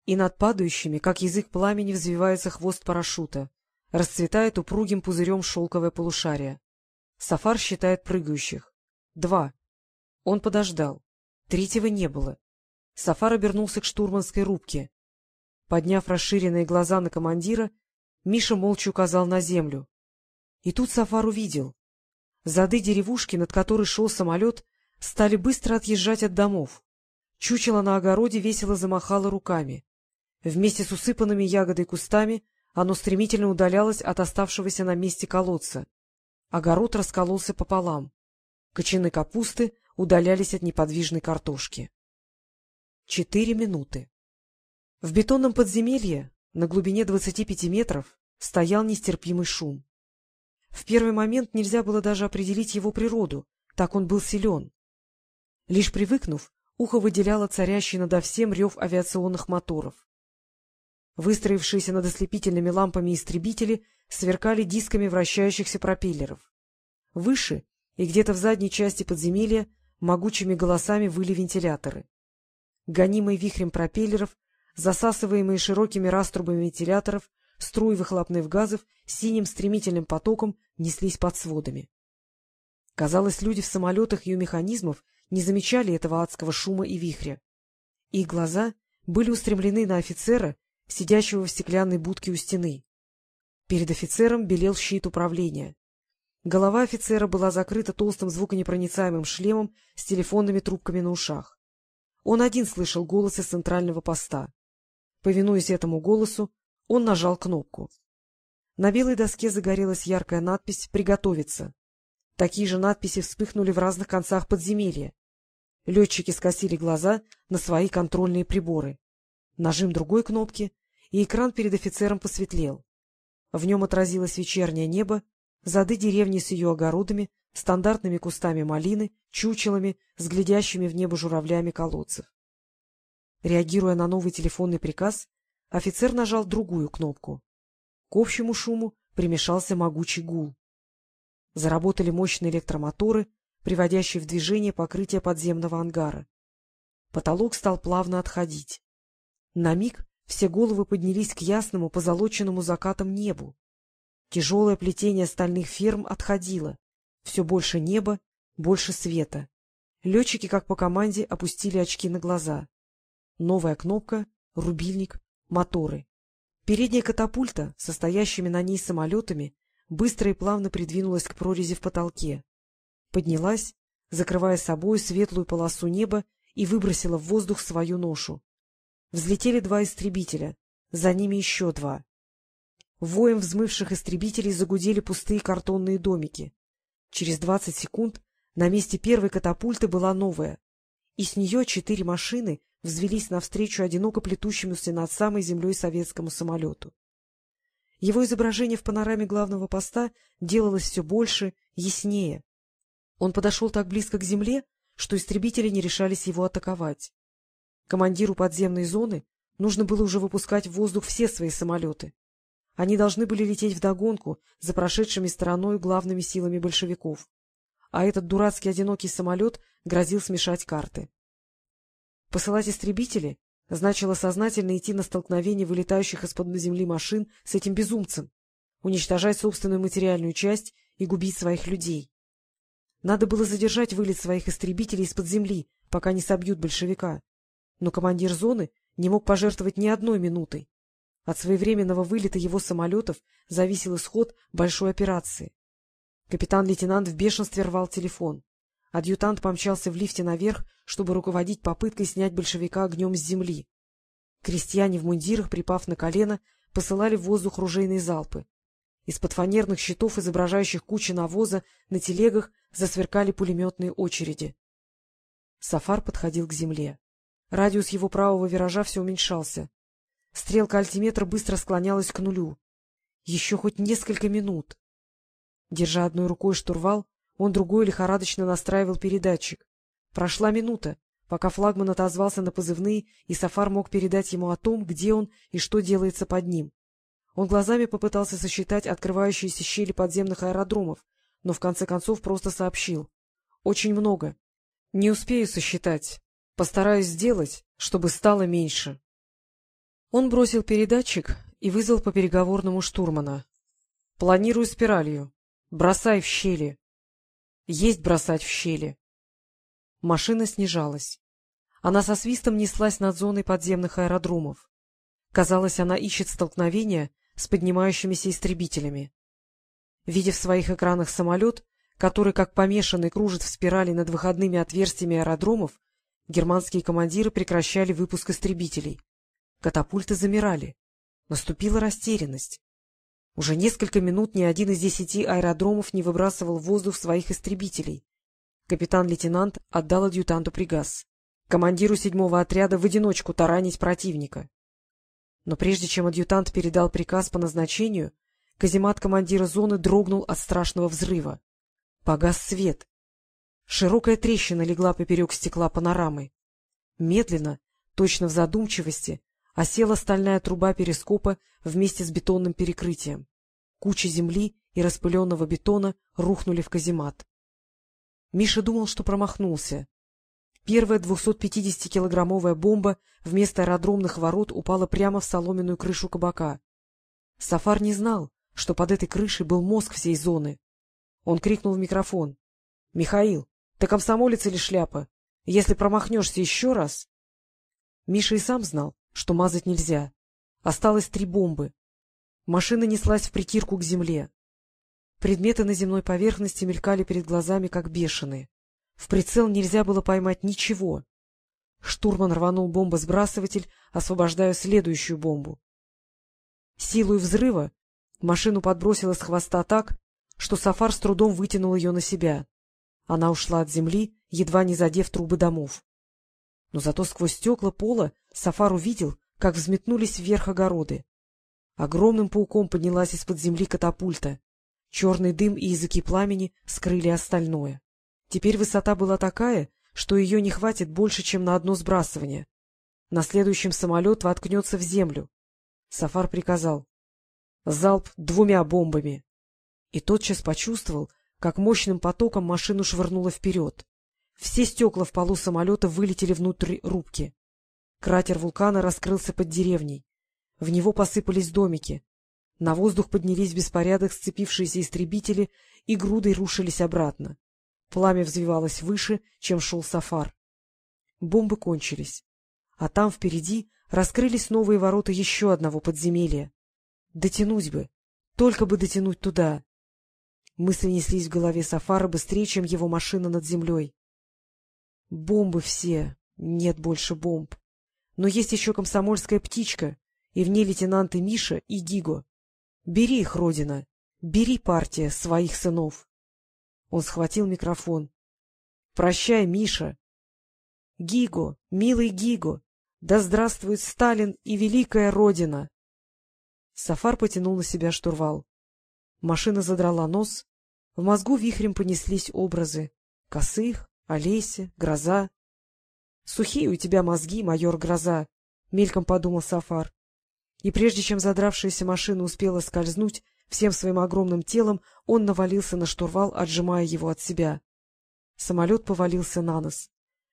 и над падающими, как язык пламени, взвивается хвост парашюта, расцветает упругим пузырем шелковое полушарие. Сафар считает прыгающих. Два. Он подождал. Третьего не было. Сафар обернулся к штурманской рубке. Подняв расширенные глаза на командира, Миша молча указал на землю. И тут Сафар увидел. Зады деревушки, над которой шел самолет, стали быстро отъезжать от домов. Чучело на огороде весело замахало руками. Вместе с усыпанными ягодой кустами оно стремительно удалялось от оставшегося на месте колодца. Огород раскололся пополам. Кочаны капусты удалялись от неподвижной картошки. Четыре минуты. В бетонном подземелье на глубине двадцати пяти метров стоял нестерпимый шум. В первый момент нельзя было даже определить его природу, так он был силен. Лишь привыкнув, ухо выделяло царящий надо всем рев авиационных моторов. Выстроившиеся над ослепительными лампами истребители сверкали дисками вращающихся пропеллеров. Выше и где-то в задней части подземелья могучими голосами выли вентиляторы. Гонимые вихрем пропеллеров, засасываемые широкими раструбами вентиляторов, струи выхлопных газов синим стремительным потоком неслись под сводами. Казалось, люди в самолетах и у механизмов не замечали этого адского шума и вихря. Их глаза были устремлены на офицера, сидящего в стеклянной будке у стены. Перед офицером белел щит управления. Голова офицера была закрыта толстым звуконепроницаемым шлемом с телефонными трубками на ушах. Он один слышал голос из центрального поста. Повинуясь этому голосу, он нажал кнопку. На белой доске загорелась яркая надпись «Приготовиться». Такие же надписи вспыхнули в разных концах подземелья. Летчики скосили глаза на свои контрольные приборы. Нажим другой кнопки, и экран перед офицером посветлел. В нем отразилось вечернее небо, зады деревни с ее огородами, стандартными кустами малины, чучелами, с глядящими в небо журавлями колодцев. Реагируя на новый телефонный приказ, офицер нажал другую кнопку. К общему шуму примешался могучий гул. Заработали мощные электромоторы, приводящие в движение покрытие подземного ангара. Потолок стал плавно отходить. На миг все головы поднялись к ясному, позолоченному закатом небу. Тяжелое плетение стальных ферм отходило. Все больше неба, больше света. Летчики, как по команде, опустили очки на глаза. Новая кнопка, рубильник, моторы. Передняя катапульта, состоящими на ней самолетами, быстро и плавно придвинулась к прорези в потолке. Поднялась, закрывая собой светлую полосу неба, и выбросила в воздух свою ношу. Взлетели два истребителя, за ними еще два. Воем взмывших истребителей загудели пустые картонные домики. Через двадцать секунд на месте первой катапульты была новая, и с нее четыре машины взвелись навстречу одиноко плетущемуся над самой землей советскому самолету. Его изображение в панораме главного поста делалось все больше, яснее. Он подошел так близко к земле, что истребители не решались его атаковать. Командиру подземной зоны нужно было уже выпускать в воздух все свои самолеты. Они должны были лететь вдогонку за прошедшими стороной главными силами большевиков. А этот дурацкий одинокий самолет грозил смешать карты. Посылать истребители значило сознательно идти на столкновение вылетающих из-под земли машин с этим безумцем, уничтожать собственную материальную часть и губить своих людей. Надо было задержать вылет своих истребителей из-под земли, пока не собьют большевика. Но командир зоны не мог пожертвовать ни одной минутой. От своевременного вылета его самолетов зависел исход большой операции. Капитан-лейтенант в бешенстве рвал телефон. Адъютант помчался в лифте наверх, чтобы руководить попыткой снять большевика огнем с земли. Крестьяне в мундирах, припав на колено, посылали в воздух ружейные залпы. Из-под фанерных щитов, изображающих кучи навоза, на телегах засверкали пулеметные очереди. Сафар подходил к земле. Радиус его правого виража все уменьшался. Стрелка альтиметра быстро склонялась к нулю. Еще хоть несколько минут. Держа одной рукой штурвал, он другой лихорадочно настраивал передатчик. Прошла минута, пока флагман отозвался на позывные, и Сафар мог передать ему о том, где он и что делается под ним. Он глазами попытался сосчитать открывающиеся щели подземных аэродромов, но в конце концов просто сообщил. — Очень много. Не успею сосчитать. Постараюсь сделать, чтобы стало меньше. Он бросил передатчик и вызвал по переговорному штурмана. — Планирую спиралью. Бросай в щели. Есть бросать в щели. Машина снижалась. Она со свистом неслась над зоной подземных аэродромов. Казалось, она ищет столкновения с поднимающимися истребителями. Видя в своих экранах самолет, который, как помешанный, кружит в спирали над выходными отверстиями аэродромов, Германские командиры прекращали выпуск истребителей. Катапульты замирали. Наступила растерянность. Уже несколько минут ни один из десяти аэродромов не выбрасывал воздух своих истребителей. Капитан-лейтенант отдал адъютанту приказ. Командиру седьмого отряда в одиночку таранить противника. Но прежде чем адъютант передал приказ по назначению, каземат командира зоны дрогнул от страшного взрыва. Погас свет. Широкая трещина легла поперек стекла панорамы. Медленно, точно в задумчивости, осела стальная труба перископа вместе с бетонным перекрытием. Куча земли и распыленного бетона рухнули в каземат. Миша думал, что промахнулся. Первая 250-килограммовая бомба вместо аэродромных ворот упала прямо в соломенную крышу кабака. Сафар не знал, что под этой крышей был мозг всей зоны. Он крикнул в микрофон. — Михаил, ты комсомолец или шляпа? Если промахнешься еще раз... Миша и сам знал, что мазать нельзя. Осталось три бомбы. Машина неслась в притирку к земле. Предметы на земной поверхности мелькали перед глазами, как бешеные. В прицел нельзя было поймать ничего. Штурман рванул бомбосбрасыватель, освобождая следующую бомбу. Силой взрыва машину подбросило с хвоста так, что Сафар с трудом вытянул ее на себя. Она ушла от земли, едва не задев трубы домов. Но зато сквозь стекла пола Сафар увидел, как взметнулись вверх огороды. Огромным пауком поднялась из-под земли катапульта. Черный дым и языки пламени скрыли остальное. Теперь высота была такая, что ее не хватит больше, чем на одно сбрасывание. На следующем самолет воткнется в землю. Сафар приказал. Залп двумя бомбами. И тотчас почувствовал, как мощным потоком машину швырнуло вперед. Все стекла в полу самолета вылетели внутрь рубки. Кратер вулкана раскрылся под деревней. В него посыпались домики. На воздух поднялись беспорядок сцепившиеся истребители и грудой рушились обратно. Пламя взвивалось выше, чем шел сафар. Бомбы кончились. А там впереди раскрылись новые ворота еще одного подземелья. Дотянуть бы, только бы дотянуть туда. Мысли неслись в голове Сафара быстрее, чем его машина над землей. Бомбы все, нет больше бомб. Но есть еще комсомольская птичка, и в ней лейтенанты Миша и Гиго. Бери их, Родина, бери, партия, своих сынов. Он схватил микрофон. — Прощай, Миша. — Гиго, милый Гиго, да здравствует Сталин и великая Родина! Сафар потянул на себя штурвал. Машина задрала нос, в мозгу вихрем понеслись образы. Косых, Олеся, Гроза. — Сухие у тебя мозги, майор Гроза, — мельком подумал Сафар. и прежде чем задравшаяся машина успела скользнуть, всем своим огромным телом он навалился на штурвал, отжимая его от себя. Самолет повалился на нос.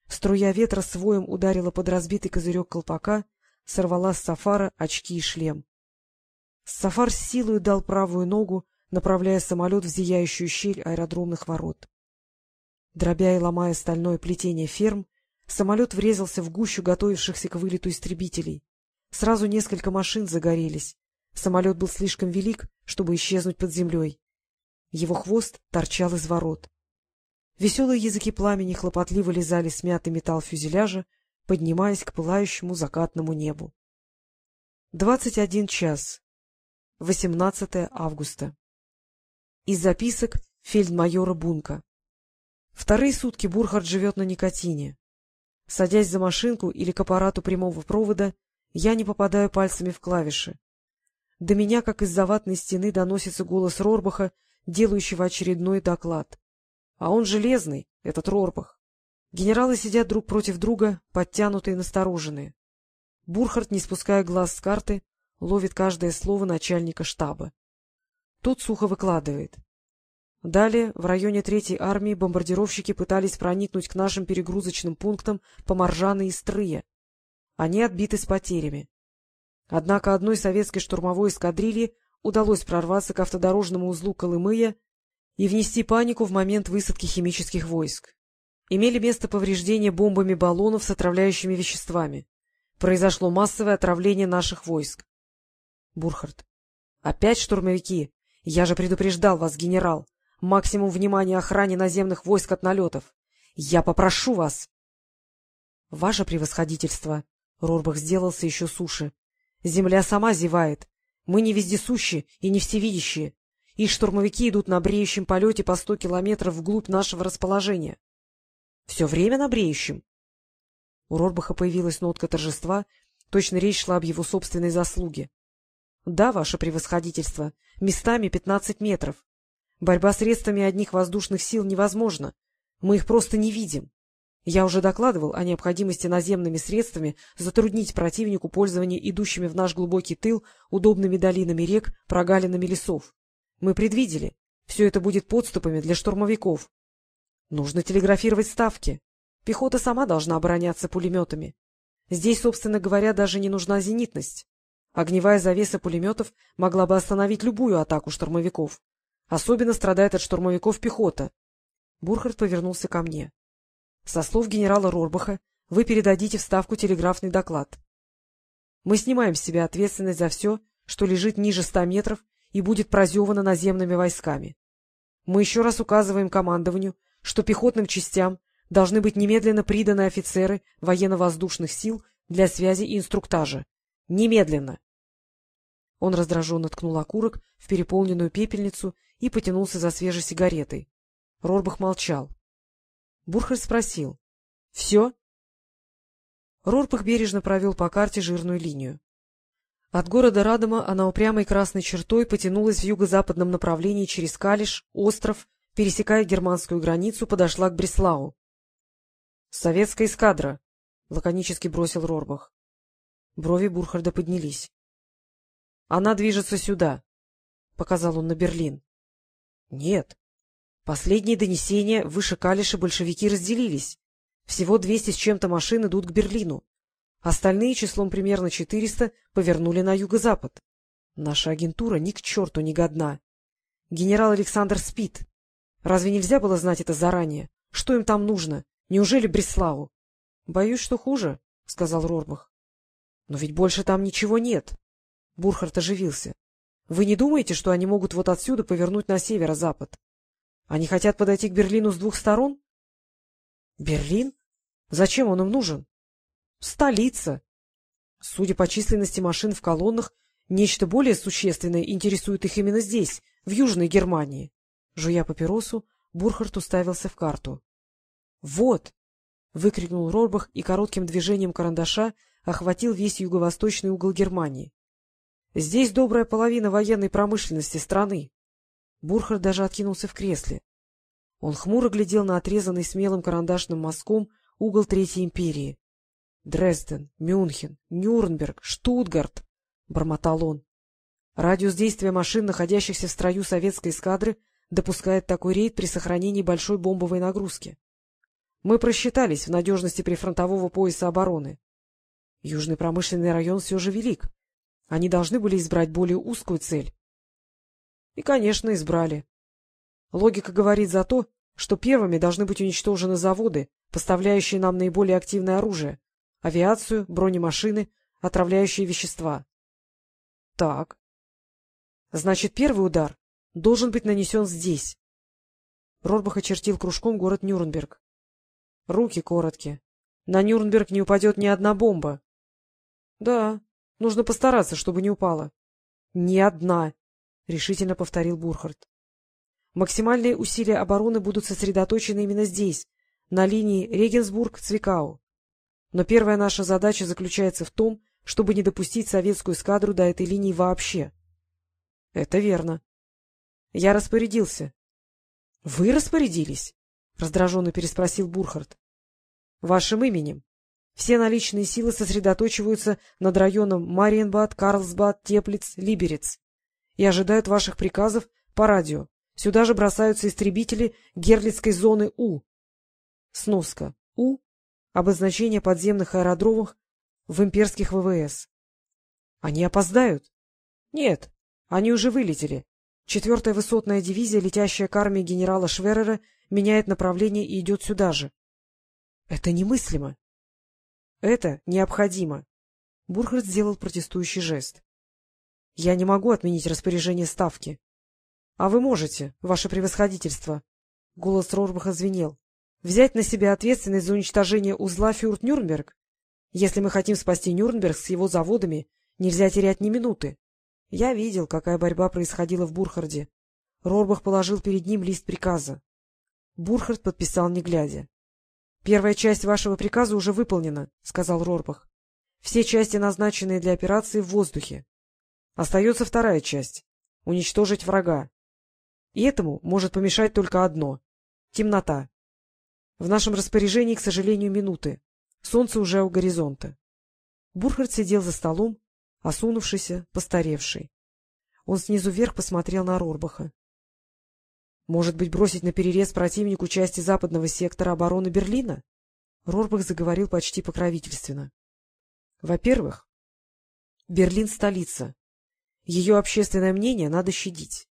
Струя ветра с воем ударила под разбитый козырек колпака, сорвала с Сафара очки и шлем. Сафар с силой дал правую ногу, направляя самолет в зияющую щель аэродромных ворот. Дробя и ломая стальное плетение ферм, самолет врезался в гущу готовившихся к вылету истребителей. Сразу несколько машин загорелись. Самолет был слишком велик, чтобы исчезнуть под землей. Его хвост торчал из ворот. Веселые языки пламени хлопотливо лизали смятый металл фюзеляжа, поднимаясь к пылающему закатному небу. Двадцать один час. 18 августа. Из записок фельдмайора Бунка. Вторые сутки Бурхард живет на никотине. Садясь за машинку или к аппарату прямого провода, я не попадаю пальцами в клавиши. До меня, как из-за ватной стены, доносится голос Рорбаха, делающего очередной доклад. А он железный, этот Рорбах. Генералы сидят друг против друга, подтянутые и настороженные. Бурхард, не спуская глаз с карты, ловит каждое слово начальника штаба. Тот сухо выкладывает. Далее, в районе Третьей армии бомбардировщики пытались проникнуть к нашим перегрузочным пунктам по Моржаны и Стрые. Они отбиты с потерями. Однако одной советской штурмовой эскадрильи удалось прорваться к автодорожному узлу Колымыя и внести панику в момент высадки химических войск. Имели место повреждения бомбами баллонов с отравляющими веществами. Произошло массовое отравление наших войск. Бурхард. — Опять штурмовики? Я же предупреждал вас, генерал. Максимум внимания охране наземных войск от налетов. Я попрошу вас. — Ваше превосходительство. Рорбах сделался еще суше. — Земля сама зевает. Мы не вездесущие и не всевидящие. Их штурмовики идут на бреющем полете по сто километров вглубь нашего расположения. — Все время на бреющем? У Рорбаха появилась нотка торжества, точно речь шла об его собственной заслуге. — Да, ваше превосходительство, местами пятнадцать метров. Борьба средствами одних воздушных сил невозможна. Мы их просто не видим. Я уже докладывал о необходимости наземными средствами затруднить противнику пользование идущими в наш глубокий тыл удобными долинами рек, прогалинами лесов. Мы предвидели. Все это будет подступами для штурмовиков. Нужно телеграфировать ставки. Пехота сама должна обороняться пулеметами. Здесь, собственно говоря, даже не нужна зенитность. Огневая завеса пулеметов могла бы остановить любую атаку штурмовиков. Особенно страдает от штурмовиков пехота. Бурхард повернулся ко мне. Со слов генерала Рорбаха вы передадите в Ставку телеграфный доклад. Мы снимаем с себя ответственность за все, что лежит ниже ста метров и будет прозевано наземными войсками. Мы еще раз указываем командованию, что пехотным частям должны быть немедленно приданы офицеры военно-воздушных сил для связи и инструктажа. Немедленно! Он раздраженно ткнул окурок в переполненную пепельницу и потянулся за свежей сигаретой. Рорбах молчал. Бурхард спросил. — Все? Рорбах бережно провел по карте жирную линию. От города Радома она упрямой красной чертой потянулась в юго-западном направлении через Калиш, остров, пересекая германскую границу, подошла к Бреслау. — Советская эскадра, — лаконически бросил Рорбах. Брови Бурхарда поднялись. — Она движется сюда, — показал он на Берлин. — Нет. Последние донесения выше Калиша большевики разделились. Всего двести с чем-то машин идут к Берлину. Остальные, числом примерно четыреста, повернули на юго-запад. Наша агентура ни к черту не годна. Генерал Александр спит. Разве нельзя было знать это заранее? Что им там нужно? Неужели Бреславу? — Боюсь, что хуже, — сказал Рорбах. — Но ведь больше там ничего нет. Бурхард оживился. — Вы не думаете, что они могут вот отсюда повернуть на северо-запад? Они хотят подойти к Берлину с двух сторон? — Берлин? Зачем он им нужен? — Столица. Судя по численности машин в колоннах, нечто более существенное интересует их именно здесь, в Южной Германии. Жуя папиросу, Бурхард уставился в карту. — Вот! — выкрикнул Рорбах и коротким движением карандаша охватил весь юго-восточный угол Германии. — Здесь добрая половина военной промышленности страны. Бурхард даже откинулся в кресле. Он хмуро глядел на отрезанный смелым карандашным мазком угол Третьей империи. Дрезден, Мюнхен, Нюрнберг, Штутгарт. — бормотал он. Радиус действия машин, находящихся в строю советской эскадры, допускает такой рейд при сохранении большой бомбовой нагрузки. Мы просчитались в надежности прифронтового пояса обороны. Южный промышленный район все же велик. Они должны были избрать более узкую цель. И, конечно, избрали. Логика говорит за то, что первыми должны быть уничтожены заводы, поставляющие нам наиболее активное оружие, авиацию, бронемашины, отравляющие вещества. Так. Значит, первый удар должен быть нанесен здесь. Рорбах очертил кружком город Нюрнберг. Руки короткие. На Нюрнберг не упадет ни одна бомба. — Да, нужно постараться, чтобы не упала. — Ни одна, — решительно повторил Бурхард. Максимальные усилия обороны будут сосредоточены именно здесь, на линии Регенсбург-Цвикау. Но первая наша задача заключается в том, чтобы не допустить советскую эскадру до этой линии вообще. — Это верно. Я распорядился. — Вы распорядились? — раздраженно переспросил Бурхард. — Вашим именем. Все наличные силы сосредоточиваются над районом Мариенбад, Карлсбад, Теплиц, Либерец и ожидают ваших приказов по радио. Сюда же бросаются истребители Герлицкой зоны У. Сноска. У — обозначение подземных аэродромов в имперских ВВС. Они опоздают? Нет, они уже вылетели. Четвертая высотная дивизия, летящая к армии генерала Шверера, меняет направление и идет сюда же. Это немыслимо. Это необходимо. Бурхард сделал протестующий жест. Я не могу отменить распоряжение ставки. — А вы можете, ваше превосходительство. Голос Рорбаха звенел. — Взять на себя ответственность за уничтожение узла Фюрт-Нюрнберг? Если мы хотим спасти Нюрнберг с его заводами, нельзя терять ни минуты. Я видел, какая борьба происходила в Бурхарде. Рорбах положил перед ним лист приказа. Бурхард подписал, не глядя. — Первая часть вашего приказа уже выполнена, — сказал Рорбах. — Все части, назначенные для операции, в воздухе. Остается вторая часть — уничтожить врага. И этому может помешать только одно — темнота. В нашем распоряжении, к сожалению, минуты. Солнце уже у горизонта. Бурхард сидел за столом, осунувшийся, постаревший. Он снизу вверх посмотрел на Рорбаха. — Может быть, бросить на перерез противнику части западного сектора обороны Берлина? Рорбах заговорил почти покровительственно. — Во-первых, Берлин — столица. Ее общественное мнение надо щадить.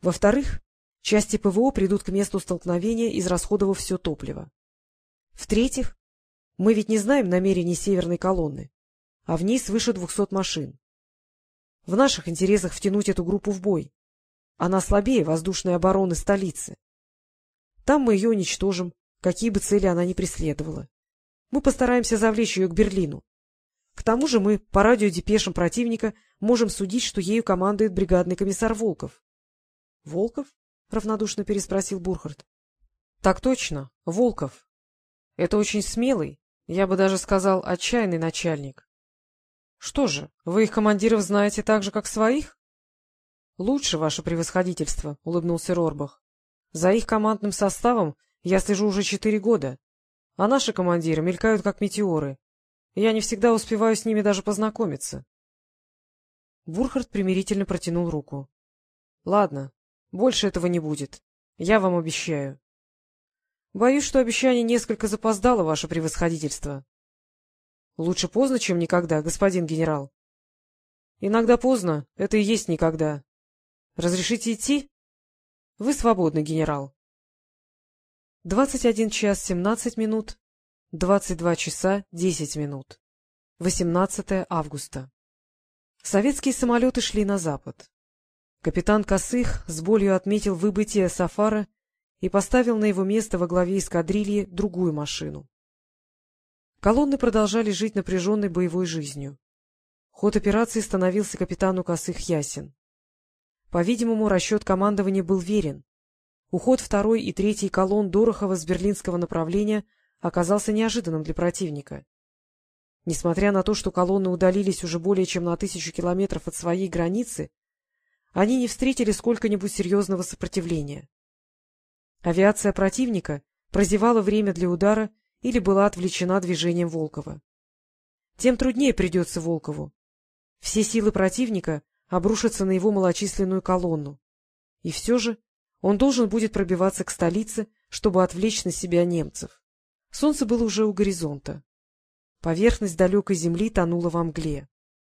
Во-вторых, части ПВО придут к месту столкновения, израсходовав все топливо. В-третьих, мы ведь не знаем намерений северной колонны, а в ней свыше двухсот машин. В наших интересах втянуть эту группу в бой. Она слабее воздушной обороны столицы. Там мы ее уничтожим, какие бы цели она ни преследовала. Мы постараемся завлечь ее к Берлину. К тому же мы по радиодепешам противника можем судить, что ею командует бригадный комиссар Волков. — Волков? — равнодушно переспросил Бурхард. — Так точно, Волков. Это очень смелый, я бы даже сказал, отчаянный начальник. — Что же, вы их командиров знаете так же, как своих? — Лучше, ваше превосходительство, — улыбнулся Рорбах. — За их командным составом я слежу уже четыре года, а наши командиры мелькают как метеоры. Я не всегда успеваю с ними даже познакомиться. Бурхард примирительно протянул руку. — Ладно, больше этого не будет. Я вам обещаю. Боюсь, что обещание несколько запоздало, ваше превосходительство. Лучше поздно, чем никогда, господин генерал. Иногда поздно, это и есть никогда. Разрешите идти? Вы свободны, генерал. Двадцать один час семнадцать минут, двадцать два часа десять минут. Восемнадцатое августа. Советские самолеты шли на запад. Капитан Косых с болью отметил выбытие Сафара и поставил на его место во главе эскадрильи другую машину. Колонны продолжали жить напряженной боевой жизнью. Ход операции становился капитану Косых ясен. По-видимому, расчет командования был верен. Уход второй и третьей колонн Дорохова с берлинского направления оказался неожиданным для противника. Несмотря на то, что колонны удалились уже более чем на тысячу километров от своей границы, они не встретили сколько-нибудь серьезного сопротивления. Авиация противника прозевала время для удара или была отвлечена движением Волкова. Тем труднее придется Волкову. Все силы противника обрушатся на его малочисленную колонну. И все же он должен будет пробиваться к столице, чтобы отвлечь на себя немцев. Солнце было уже у горизонта. Поверхность далекой земли тонула во мгле.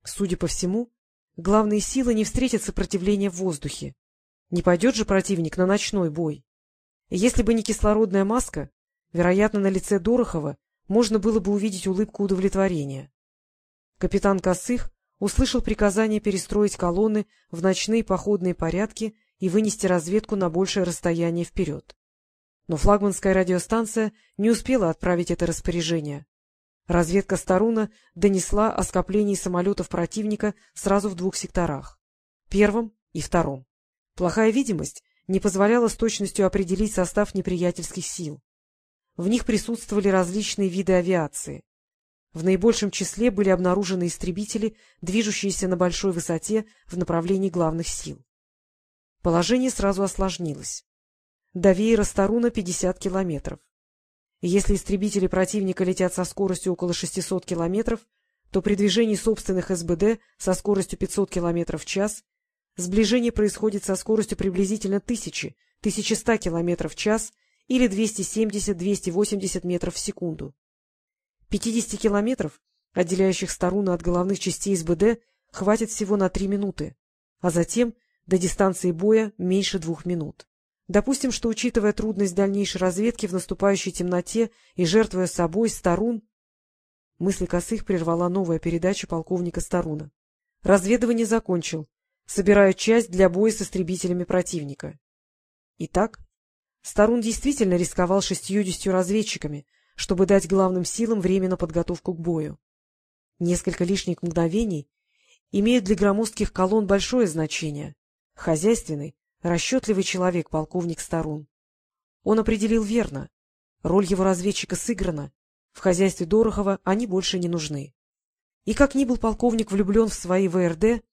Судя по всему, главные силы не встретят сопротивления в воздухе. Не пойдет же противник на ночной бой. Если бы не кислородная маска, вероятно, на лице Дорохова можно было бы увидеть улыбку удовлетворения. Капитан Косых услышал приказание перестроить колонны в ночные походные порядки и вынести разведку на большее расстояние вперед. Но флагманская радиостанция не успела отправить это распоряжение. Разведка Старуна донесла о скоплении самолетов противника сразу в двух секторах — первом и втором. Плохая видимость не позволяла с точностью определить состав неприятельских сил. В них присутствовали различные виды авиации. В наибольшем числе были обнаружены истребители, движущиеся на большой высоте в направлении главных сил. Положение сразу осложнилось. До веера Старуна 50 километров. Если истребители противника летят со скоростью около 600 километров, то при движении собственных СБД со скоростью 500 километров в час сближение происходит со скоростью приблизительно 1000-1100 километров в час или 270-280 метров в секунду. 50 километров, отделяющих Старуна от головных частей СБД, хватит всего на 3 минуты, а затем до дистанции боя меньше двух минут. Допустим, что, учитывая трудность дальнейшей разведки в наступающей темноте и жертвуя собой Старун... Мысли Косых прервала новая передача полковника Старуна. Разведывание закончил. Собираю часть для боя с истребителями противника. Итак, Старун действительно рисковал шестьюдесятью разведчиками, чтобы дать главным силам время на подготовку к бою. Несколько лишних мгновений имеют для громоздких колонн большое значение. Хозяйственный, расчетливый человек, полковник Старун. Он определил верно. Роль его разведчика сыграна. В хозяйстве Дорохова они больше не нужны. И как ни был полковник влюблен в свои ВРД,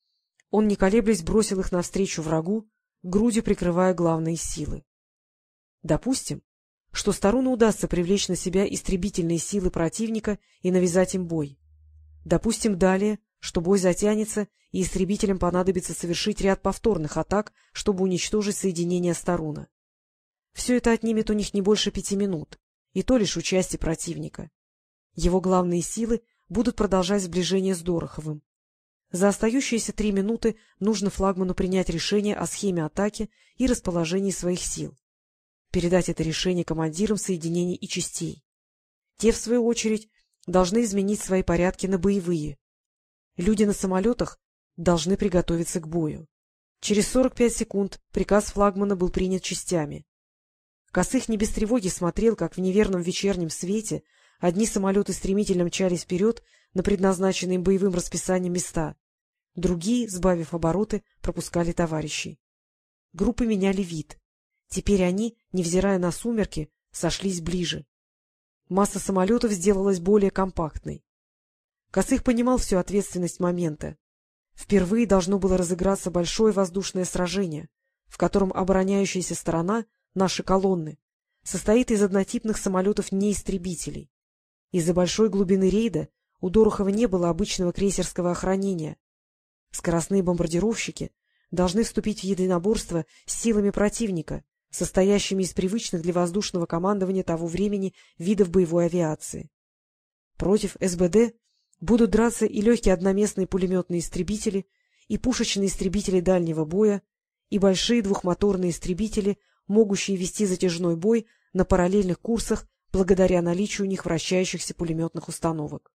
он, не колеблясь, бросил их навстречу врагу, грудью прикрывая главные силы. Допустим, что Старуну удастся привлечь на себя истребительные силы противника и навязать им бой. Допустим далее, что бой затянется, и истребителям понадобится совершить ряд повторных атак, чтобы уничтожить соединение Старуна. Все это отнимет у них не больше пяти минут, и то лишь участие противника. Его главные силы будут продолжать сближение с Дороховым. За остающиеся три минуты нужно флагману принять решение о схеме атаки и расположении своих сил передать это решение командирам соединений и частей. Те, в свою очередь, должны изменить свои порядки на боевые. Люди на самолетах должны приготовиться к бою. Через 45 секунд приказ флагмана был принят частями. Косых не без тревоги смотрел, как в неверном вечернем свете одни самолеты стремительно мчались вперед на предназначенные им боевым расписанием места, другие, сбавив обороты, пропускали товарищей. Группы меняли вид. Теперь они, невзирая на сумерки, сошлись ближе. Масса самолетов сделалась более компактной. Косых понимал всю ответственность момента. Впервые должно было разыграться большое воздушное сражение, в котором обороняющаяся сторона, наши колонны, состоит из однотипных самолетов-неистребителей. Из-за большой глубины рейда у Дорохова не было обычного крейсерского охранения. Скоростные бомбардировщики должны вступить в единоборство с силами противника, состоящими из привычных для воздушного командования того времени видов боевой авиации. Против СБД будут драться и легкие одноместные пулеметные истребители, и пушечные истребители дальнего боя, и большие двухмоторные истребители, могущие вести затяжной бой на параллельных курсах благодаря наличию у них вращающихся пулеметных установок.